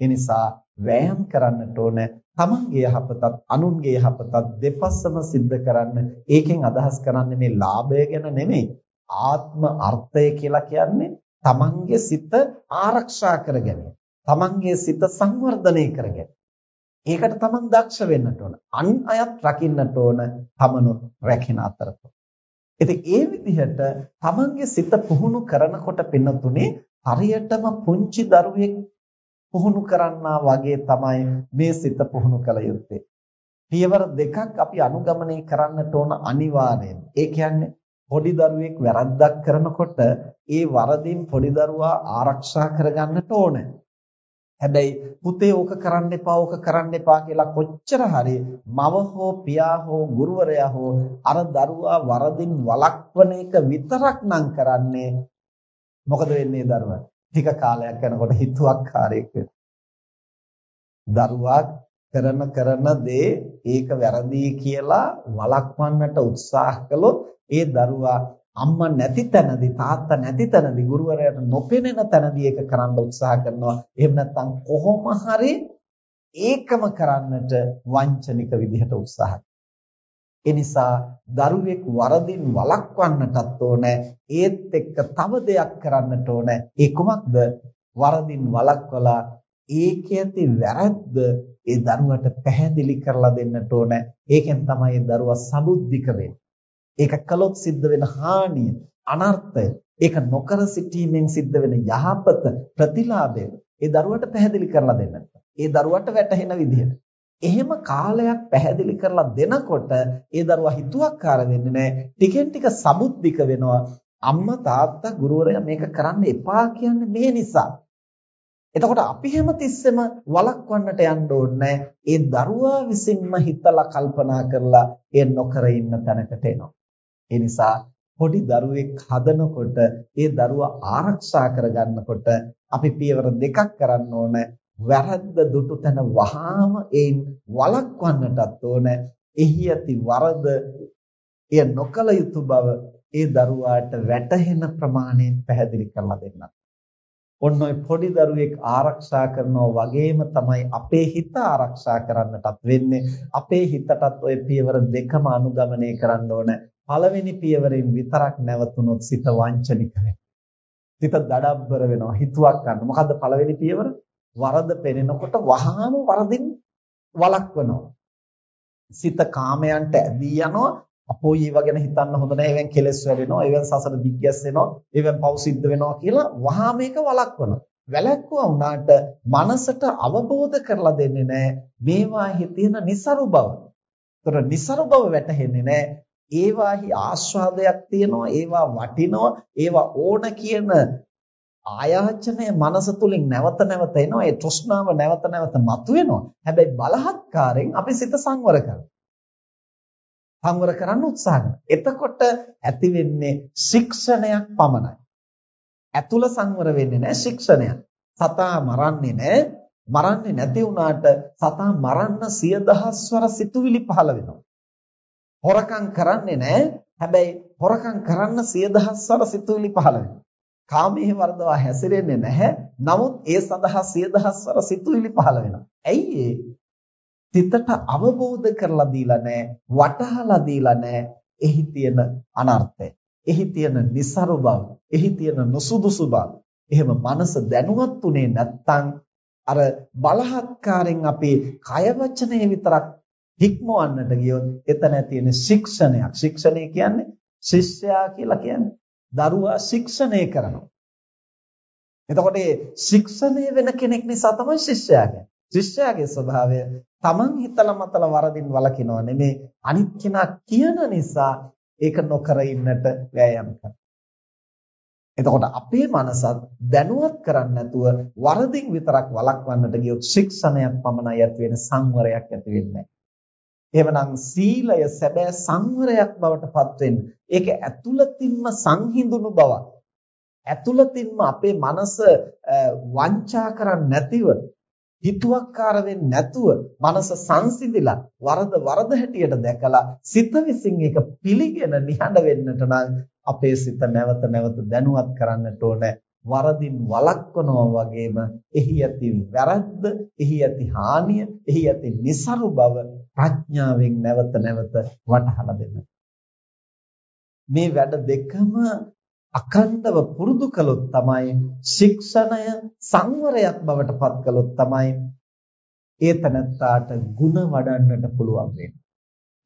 ඒ නිසා වෑයම් කරන්නට ඕන තමන්ගේ යහපතත් අනුන්ගේ යහපතත් දෙපස්සම සිද්ධ කරන්න. ඒකෙන් අදහස් කරන්නේ මේ ලාභය ගැන නෙමෙයි. ආත්ම අර්ථය කියලා කියන්නේ තමන්ගේ සිත ආරක්ෂා කර ගැනීම. තමන්ගේ සිත සංවර්ධනය කර ගැනීම. ඒකට තමන් දක්ෂ වෙන්නට ඕන. අන් අයත් රකින්නට ඕන තමනුත් රැකින අතරතුර. ඉතින් ඒ විදිහට තමන්ගේ සිත පුහුණු කරනකොට පින්නතුනේ හරියටම පුංචි දරුවෙක් පුහුණු කරන්නා වගේ තමයි මේ සිත පුහුණු කළ යුත්තේ. පියවර දෙකක් අපි අනුගමනය කරන්නට ඕන අනිවාර්යෙන්. ඒ කියන්නේ පොඩි දරුවෙක් වැරද්දක් කරනකොට ඒ වරදින් පොඩි දරුවා ආරක්ෂා කරගන්නට ඕනේ. හැබැයි පුතේ ඕක කරන්න එපා ඕක කරන්න එපා කියලා කොච්චර හරි මව හෝ පියා හෝ ගුරුවරයා හෝ අර දරුවා වරදින් වළක්වන එක විතරක් නම් කරන්නේ මොකද වෙන්නේ දරුවා ටික කාලයක් යනකොට හිතුවක්කාරයෙක් වෙනවා දරුවා කරන කරන දේ ඒක වැරදි කියලා වළක්වන්නට උත්සාහ කළොත් ඒ දරුවා අම්මා නැති තැනදී තාත්තා නැති තැනදී ගුරුවරයාට නොපෙනෙන තැනදී ඒක කරන්න උත්සාහ කරනවා. එහෙම නැත්නම් කොහොම හරි ඒකම කරන්නට වංචනික විදිහට උත්සාහ ඒ නිසා දරුවෙක් වරදින් වළක්වන්නටත් ඕනේ ඒත් එක්ක තව දෙයක් කරන්නට ඕනේ ඒ කුමක්ද වරදින් වළක්වලා ඒකේ ඇති වැරද්ද ඒ දරුවට පැහැදිලි කරලා දෙන්නට ඕනේ ඒකෙන් තමයි දරුවා සබුද්ධික වෙන්නේ ඒක කළොත් සිද්ධ වෙන හානිය, අනර්ථය, ඒක නොකර සිටීමෙන් සිද්ධ වෙන යහපත, ප්‍රතිලාභය ඒ දරුවට පැහැදිලි කරලා දෙන්න. ඒ දරුවට වැටහෙන විදිහට. එහෙම කාලයක් පැහැදිලි කරලා දෙනකොට ඒ දරුවා හිතුවක්කාර වෙන්නේ නැහැ. ටිකෙන් ටික සබුද්ධික වෙනවා. අම්මා තාත්තා ගුරුවරයා මේක කරන්න එපා කියන්නේ මේ නිසා. එතකොට අපි හැමතිස්සෙම වළක්වන්නට යන්න ඕනේ ඒ දරුවා විසින්ම හිතලා කල්පනා කරලා ඒ නොකර ඉන්න තැනකට එනවා. ඒ නිසා පොඩි දරුවෙක් හදනකොට ඒ දරුවා ආරක්ෂා කරගන්නකොට අපි පියවර දෙකක් කරන්න ඕන. වැරද්ද දුටු තැන වහාම ඒන් වළක්වන්නටත් ඕන. එහි ඇති වරද එය නොකල යුතු බව ඒ දරුවාට වැටහෙන ප්‍රමාණයෙන් පැහැදිලි කරලා දෙන්න. ඔන්න ඔය පොඩි දරුවෙක් ආරක්ෂා කරනවා වගේම තමයි අපේ හිත ආරක්ෂා කරන්නටත් වෙන්නේ. අපේ හිතටත් ඔය පියවර දෙකම අනුගමනය කරන්න ඕන. පළවෙනි පියවරෙන් විතරක් නැවතුනොත් සිත වංචනික වෙනවා. සිත දඩබ්බර වෙනවා. හිතුවක් ගන්න. මොකද්ද පළවෙනි පියවර? වරද පෙනෙනකොට වහාම වරදින් වළක්වනවා. සිත කාමයන්ට ඇදී යනවා. අපෝ ඊව ගැන හිතන්න හොඳ නැහැ. ඒවෙන් කෙලස් වැඩෙනවා. ඒවෙන් සසර දිග්ගැස්සෙනවා. ඒවෙන් පව් සිද්ධ වෙනවා කියලා වහාම ඒක වළක්වනවා. වැලැක්කුවා වුණාට මනසට අවබෝධ කරලා දෙන්නේ නැහැ මේවාහි තියෙන નિසරු බව. ඒතර નિසරු බව වැටහෙන්නේ නැහැ. ඒවාහි ආස්වාදයක් තියෙනවා ඒවා වටිනවා ඒවා ඕන කියන ආයාචනය මනස තුලින් නැවත නැවත එනවා. ඒ තෘෂ්ණාව නැවත නැවත මතුවෙනවා. හැබැයි බලහත්කාරයෙන් අපි සිත සංවර කරනවා. සංවර කරන්න උත්සාහ කරනවා. එතකොට ඇති වෙන්නේ ශික්ෂණයක් පමණයි. ඇතුළ සංවර වෙන්නේ නැහැ ශික්ෂණයක්. සතා මරන්නේ නැහැ. මරන්නේ නැති වුණාට සතා මරන්න සිය දහස්වර සිතුවිලි පහළ වෙනවා. හොරකම් කරන්නේ නැහැ. හැබැයි හොරකම් කරන්න සිය දහස්වර සිතුවිලි පහළ වෙනවා. කාමයේ වර්ධවා හැසිරෙන්නේ නැහැ. නමුත් ඒ සඳහා සිය දහස්වර සිතුවිලි පහළ වෙනවා. ඇයි ඒ? සිතට අවබෝධ කරලා දීලා නැහැ, වටහලා දීලා නැහැ. එහි තියෙන අනර්ථය. එහි තියෙන નિසරු බව, එහි තියෙන නොසුදුසු බව. එහෙම මනස දැනුවත් උනේ නැත්නම් අර බලහත්කාරයෙන් අපි කය වචනේ විතරක් හික්මවන්නට ගියොත් එතන තියෙන ශික්ෂණයක්. ශික්ෂණය කියන්නේ ශිෂ්‍යයා කියලා කියන්නේ. දරුවා ශික්ෂණය කරනවා. එතකොට මේ ශික්ෂණය වෙන කෙනෙක් නිසා තමයි ශිෂ්‍යයා කියන්නේ. ශිෂ්‍යයාගේ ස්වභාවය තමන් හිතලා මතලා වරදින් වළකිනව නෙමේ අනිත් කෙනා කියන නිසා ඒක නොකර ඉන්නට වෑයම් කරනවා. එතකොට අපේ මනසත් දැනුවත් කරන්නේ නැතුව වරදින් විතරක් වළක්වන්නට ගියොත් ශික්ෂණයක් පමණයි ඇති වෙන සංවරයක් ඇති වෙන්නේ එහෙමනම් සීලය සැබෑ සංවරයක් බවට පත් වෙන්න. ඒක ඇතුළතින්ම සංහිඳුණු බවක්. ඇතුළතින්ම අපේ මනස වංචා කරන්නේ නැතිව හිතුවක්කාර වෙන්නේ නැතුව මනස සංසිඳිලා වරද වරද හැටියට දැකලා සිත විසින් ඒක පිළිගෙන නිහඬ වෙන්නට නම් අපේ සිත නැවත නැවත දැනුවත් කරන්නට ඕනේ වරදින් වළක්වනවා වගේම එහි ඇති වැරද්ද, එහි ඇති හානිය, එහි ඇති નિસරු බව ප්‍රඥාවෙන් නැවත නැවත වටහලා දෙන්න. මේ වැඩ දෙකම අකණ්ඩව පුරුදු කළොත් තමයි ශික්ෂණය සංවරයක් බවට පත් කළොත් තමයි ඒ තනත්තාට ಗುಣ වඩන්නට පුළුවන් වෙන්නේ.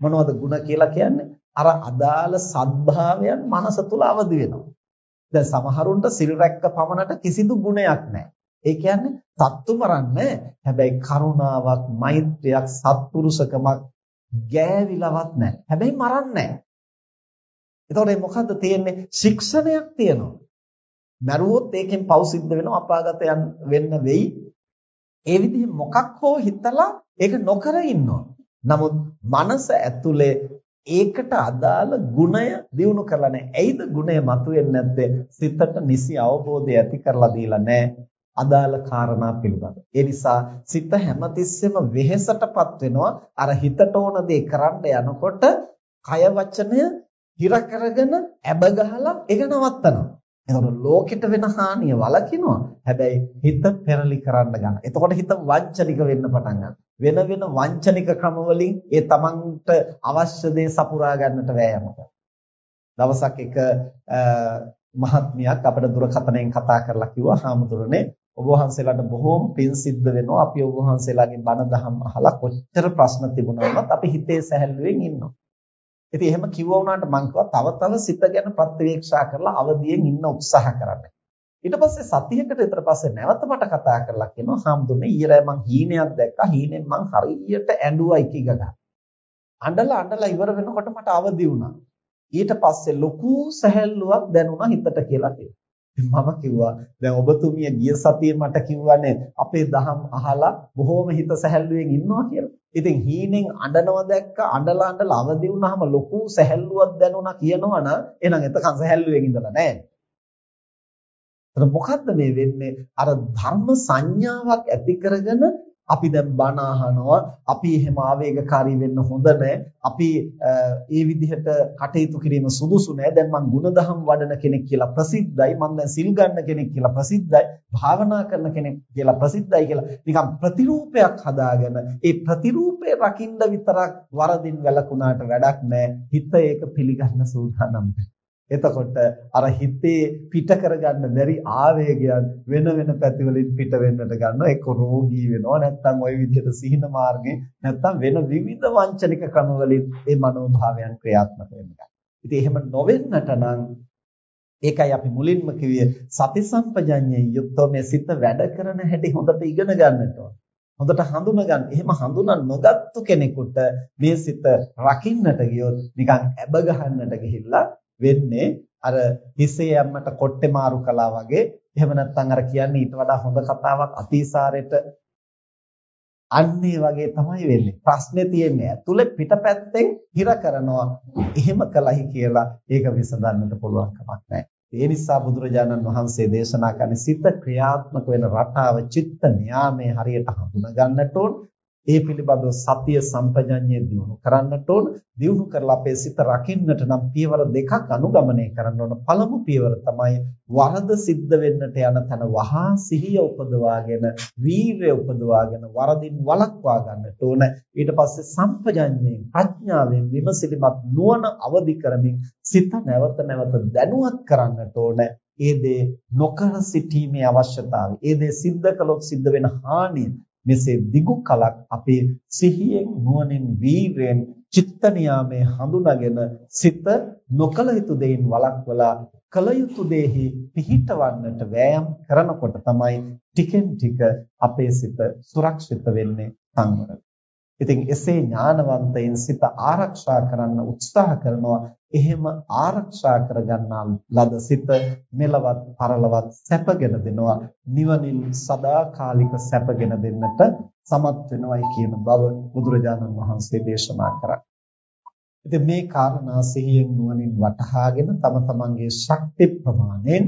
මොනවද ಗುಣ කියලා කියන්නේ? අර අදාළ සද්භාවයන් මනස තුල අවදි වෙනවා. දැන් සමහරුන්ට සිල් රැක්ක පමණට කිසිදු ගුණයක් නැහැ. ඒ කියන්නේ සත්තු මරන්නේ හැබැයි කරුණාවක්, මෛත්‍රියක්, සත්පුරුෂකමක් ගෑවිලවත් නැහැ. හැබැයි මරන්නේ නැහැ. එතකොට මොකද්ද තියෙන්නේ? ශික්ෂණයක් තියෙනවා. මරුවොත් ඒකෙන් පව් සිද්ධ වෙනවා අපාගතයන් වෙන්න වෙයි. ඒ විදිහ මොකක් හෝ හිතලා ඒක නොකර ඉන්නවා. නමුත් මනස ඇතුලේ ඒකට අදාළ ගුණය දිනු කරලා නැහැ. ඇයිද ගුණය මතුවෙන්නේ නැත්තේ? සිතට නිසි අවබෝධය ඇති කරලා දීලා නැහැ. අදාළ කාරණා පිළිබඳ. ඒ නිසා සිත හැමතිස්සෙම වෙහෙසටපත් වෙනවා. අර හිතට ඕන දේ කරන්න යනකොට කය වචනය හිර කරගෙන ඇබ ගහලා ඒක නවත්තනවා. එතකොට ලෝකෙට වෙන හානිය වළකිනවා. හැබැයි හිත පෙරලි කරන්න ගන්න. එතකොට හිත වංචනික වෙන්න පටන් ගන්නවා. වෙන වෙන වංචනික ක්‍රම වලින් ඒ තමන්ට අවශ්‍ය දේ සපුරා ගන්නට වෑයම දවසක් එක මහත්මියක් අපිට දුරකථනයෙන් කතා කරලා කිව්වා හාමුදුරනේ ඔබ වහන්සේලාට බොහෝම පින් සිද්ධ වෙනවා. අපි ඔබ වහන්සේලාගෙන් බණ දහම් අහලා කොච්චර ප්‍රශ්න තිබුණාවත් අපි හිතේ සැහැල්ලුවෙන් ඉන්නවා. ඉතින් එහෙම කිව්වා වුණාට මං කිව්වා තව තව සිත ගැන ප්‍රත්‍යවේක්ෂා කරලා අවදියෙන් ඉන්න උත්සාහ කරන්න. ඊට පස්සේ සතියකට විතර පස්සේ නැවත මට කතා කරලා කියනවා හාමුදුරනේ ඊයේ මං හීනයක් දැක්කා හීනෙන් මං හරියට ඇඬුවා ඉකිගගා. අඬලා අඬලා ඉවර වෙනකොට මට අවදි වුණා. ඊට පස්සේ ලොකු සැහැල්ලුවක් දැනුණා හිතට කියලා කිව්වා. මම කිව්වා දැන් ඔබතුමිය ගිය සතියේ මට කිව්වනේ අපේ දහම් අහලා බොහොම හිත සැහැල්ලුවෙන් ඉන්නවා කියලා. ඉතින් හීනෙන් අඬනවා දැක්ක අඬලා අඬලා අවදි වුණාම ලොකු සැහැල්ලුවක් දැනුණා කියනවනම් එහෙනම් එතකන් සැහැල්ලුවෙන් ඉඳලා නැහැ. මොකද්ද මේ වෙන්නේ? අර ධර්ම සංඥාවක් ඇති කරගෙන අපි දැන් බණ අහනවා. අපි එහෙම ආවේගකාරී වෙන්න හොඳ නැහැ අපි ඒ විදිහට කටයුතු කිරීම සුදුසු නැහැ දැන් මං ಗುಣධම් වඩන කෙනෙක් කියලා ප්‍රසිද්ධයි. මං දැන් සිල් ගන්න කෙනෙක් කියලා ප්‍රසිද්ධයි. භාවනා කරන කෙනෙක් කියලා ප්‍රසිද්ධයි කියලා. නිකන් ප්‍රතිරූපයක් හදාගෙන ඒ ප්‍රතිරූපේ රකින්න විතරක් වරදින් වැළකුණාට වැඩක් නැහැ හිත ඒක පිළිගන්න සූදානම්. නැහැ එතකොට අර හිතේ පිට කරගන්න බැරි ආවේගයන් වෙන වෙන පැති වලින් පිට වෙන්නට ගන්නවා ඒක රෝගී වෙනවා නැත්නම් ওই විදිහට සිහින මාර්ගේ නැත්නම් වෙන විවිධ වංචනික ක්‍රම වලින් ඒ මනෝභාවයන් ක්‍රියාත්මක වෙනවා. ඉතින් එහෙම නොවෙන්නට නම් ඒකයි අපි මුලින්ම කිව්වේ සති සම්පජඤ්ඤයෙන් යුක්තව මේ සිත වැඩ කරන හැටි හොඳට ඉගෙන ගන්නට ඕන. හොඳට හඳුන ගන්න. එහෙම හඳුනා නොගත්තු කෙනෙකුට මේ සිත රකින්නට ගියොත් නිකන් ඇබ ගහන්නට ගිහිල්ලා වෙන්නේ. අර හිසේ යම්මට කොට්ටේ මාරු කළා වගේ. එහෙම නැත්නම් අර කියන්නේ ඊට වඩා හොඳ කතාවක් අතීසාරෙට අන්නේ වගේ තමයි වෙන්නේ. ප්‍රශ්නේ තියෙන්නේ ඇතුලේ පිටපැත්තෙන් හිර කරනවා. එහෙම කළයි කියලා ඒක විසඳන්නට පුළුවන් කමක් නැහැ. ඒ නිසා බුදුරජාණන් වහන්සේ දේශනා කරන්නේ සිත ක්‍රියාත්මක වෙන රටාව චිත්ත නියාමයේ හරියට හඳුනා ගන්නට ඕන. ඒ පිළිබඳව සතිය සම්පජඤ්ඤය දියුණු කරන්නට ඕන. දියුණු කරලා අපේ සිත රකින්නට නම් පියවර දෙකක් අනුගමනය කරන්න ඕන. පළමු පියවර තමයි වරද සිද්ධ වෙන්නට යන තැන වහා සිහිය උපදවාගෙන, වීරය උපදවාගෙන වරදින් වළක්වා ගන්නට ඕන. ඊට පස්සේ සම්පජඤ්ඤයෙන්, ප්‍රඥාවෙන් විමසිලිමත් නුවණ අවදි කරමින් සිත නැවත නැවත දැනුවත් කරන්නට ඕන. ඒ දේ නොකර සිටීමේ අවශ්‍යතාවය. ඒ දේ සිද්ධ කළොත් සිද්ධ වෙන හානිය මෙසේ දිගු කලක් අපේ සිහියෙන් නුවණින් වීරයෙන් චිත්ත නියාමයේ හඳුනාගෙන සිත නොකල යුතු දෙයින් වළක්වලා කල යුතු දෙෙහි පිහිටවන්නට වෑයම් කරනකොට තමයි ටිකෙන් ටික අපේ සිත සුරක්ෂිත වෙන්නේ සංවර. ඉතින් එසේ ඥානවන්තයින් සිත ආරක්ෂා කරන්න උත්සාහ කරනවා එහෙම ආරක්ෂා කරගන්නා ලද සිත මෙලවත් පරලවත් සැපගෙන දෙනවා නිවනින් සදාකාලික සැපගෙන දෙන්නට සමත් වෙනවයි කියන බව බුදුරජාණන් වහන්සේ දේශනා කරා. ඉතින් මේ කාරණා සිහියෙන් නුවණින් වටහාගෙන තම තමන්ගේ ශක්ති ප්‍රමාණයෙන්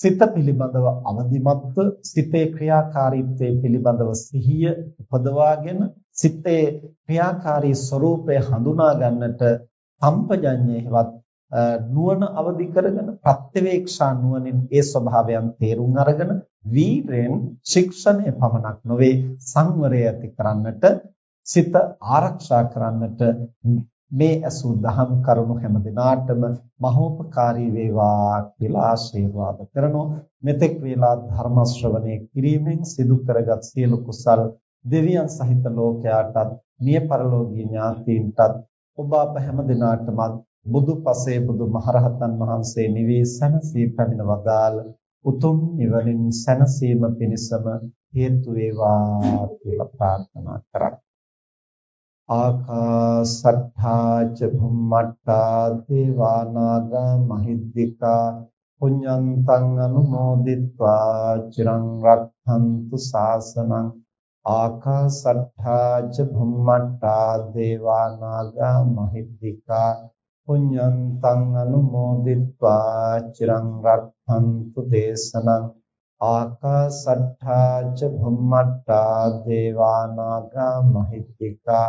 සිත පිළිබඳව අවදිමත්ව සිතේ ක්‍රියාකාරීත්වයේ පිළිබඳව සිහිය උපදවාගෙන සිතේ ක්‍රියාකාරී ස්වરૂපය හඳුනා ගන්නට සම්පජඤ්ඤේවත් නුවණ අවදි කරගෙන ප්‍රත්‍යවේක්ෂා නුවණින් ඒ ස්වභාවයන් තේරුම් අරගෙන වීරෙන් ශික්ෂණය පමණක් නොවේ සංවරය ඇති කරන්නට සිත ආරක්ෂා කරන්නට මේ අසු දහම් කරුණු හැම දිනාටම මහෝපකාරී වේවා කියලා ආශිර්වාද කරනවා මෙතෙක් වේලා ධර්ම ශ්‍රවණය කිරීමෙන් සිදු කරගත් සියලු කුසල් දෙවියන් සහිත ලෝකයාටත් මිය පරලෝකීය ඥාතීන්ටත් ඔබ අප හැම දිනාටම බුදු පසේ බුදු මහරහතන් වහන්සේ නිවී සැනසී පැමිණ වදාළ උතුම් නිවනින් සැනසීම පිණිසම හේතු වේවා කියලා ප්‍රාර්ථනා කරා ආකාසට්ඨා ච භුම්මට්ඨා දේවානාග මහිද්దికා පුඤ්ඤන්තං අනුමෝදිත්වා චිරං රක්ඛන්තු ශාසනං ආකාසට්ඨා ච භුම්මට්ඨා දේවානාග මහිද්దికා පුඤ්ඤන්තං අනුමෝදිත්වා චිරං රක්ඛන්තු දේශනං ආකාසට්ඨා ච භුම්මට්ඨා දේවානාග මහිද්దికා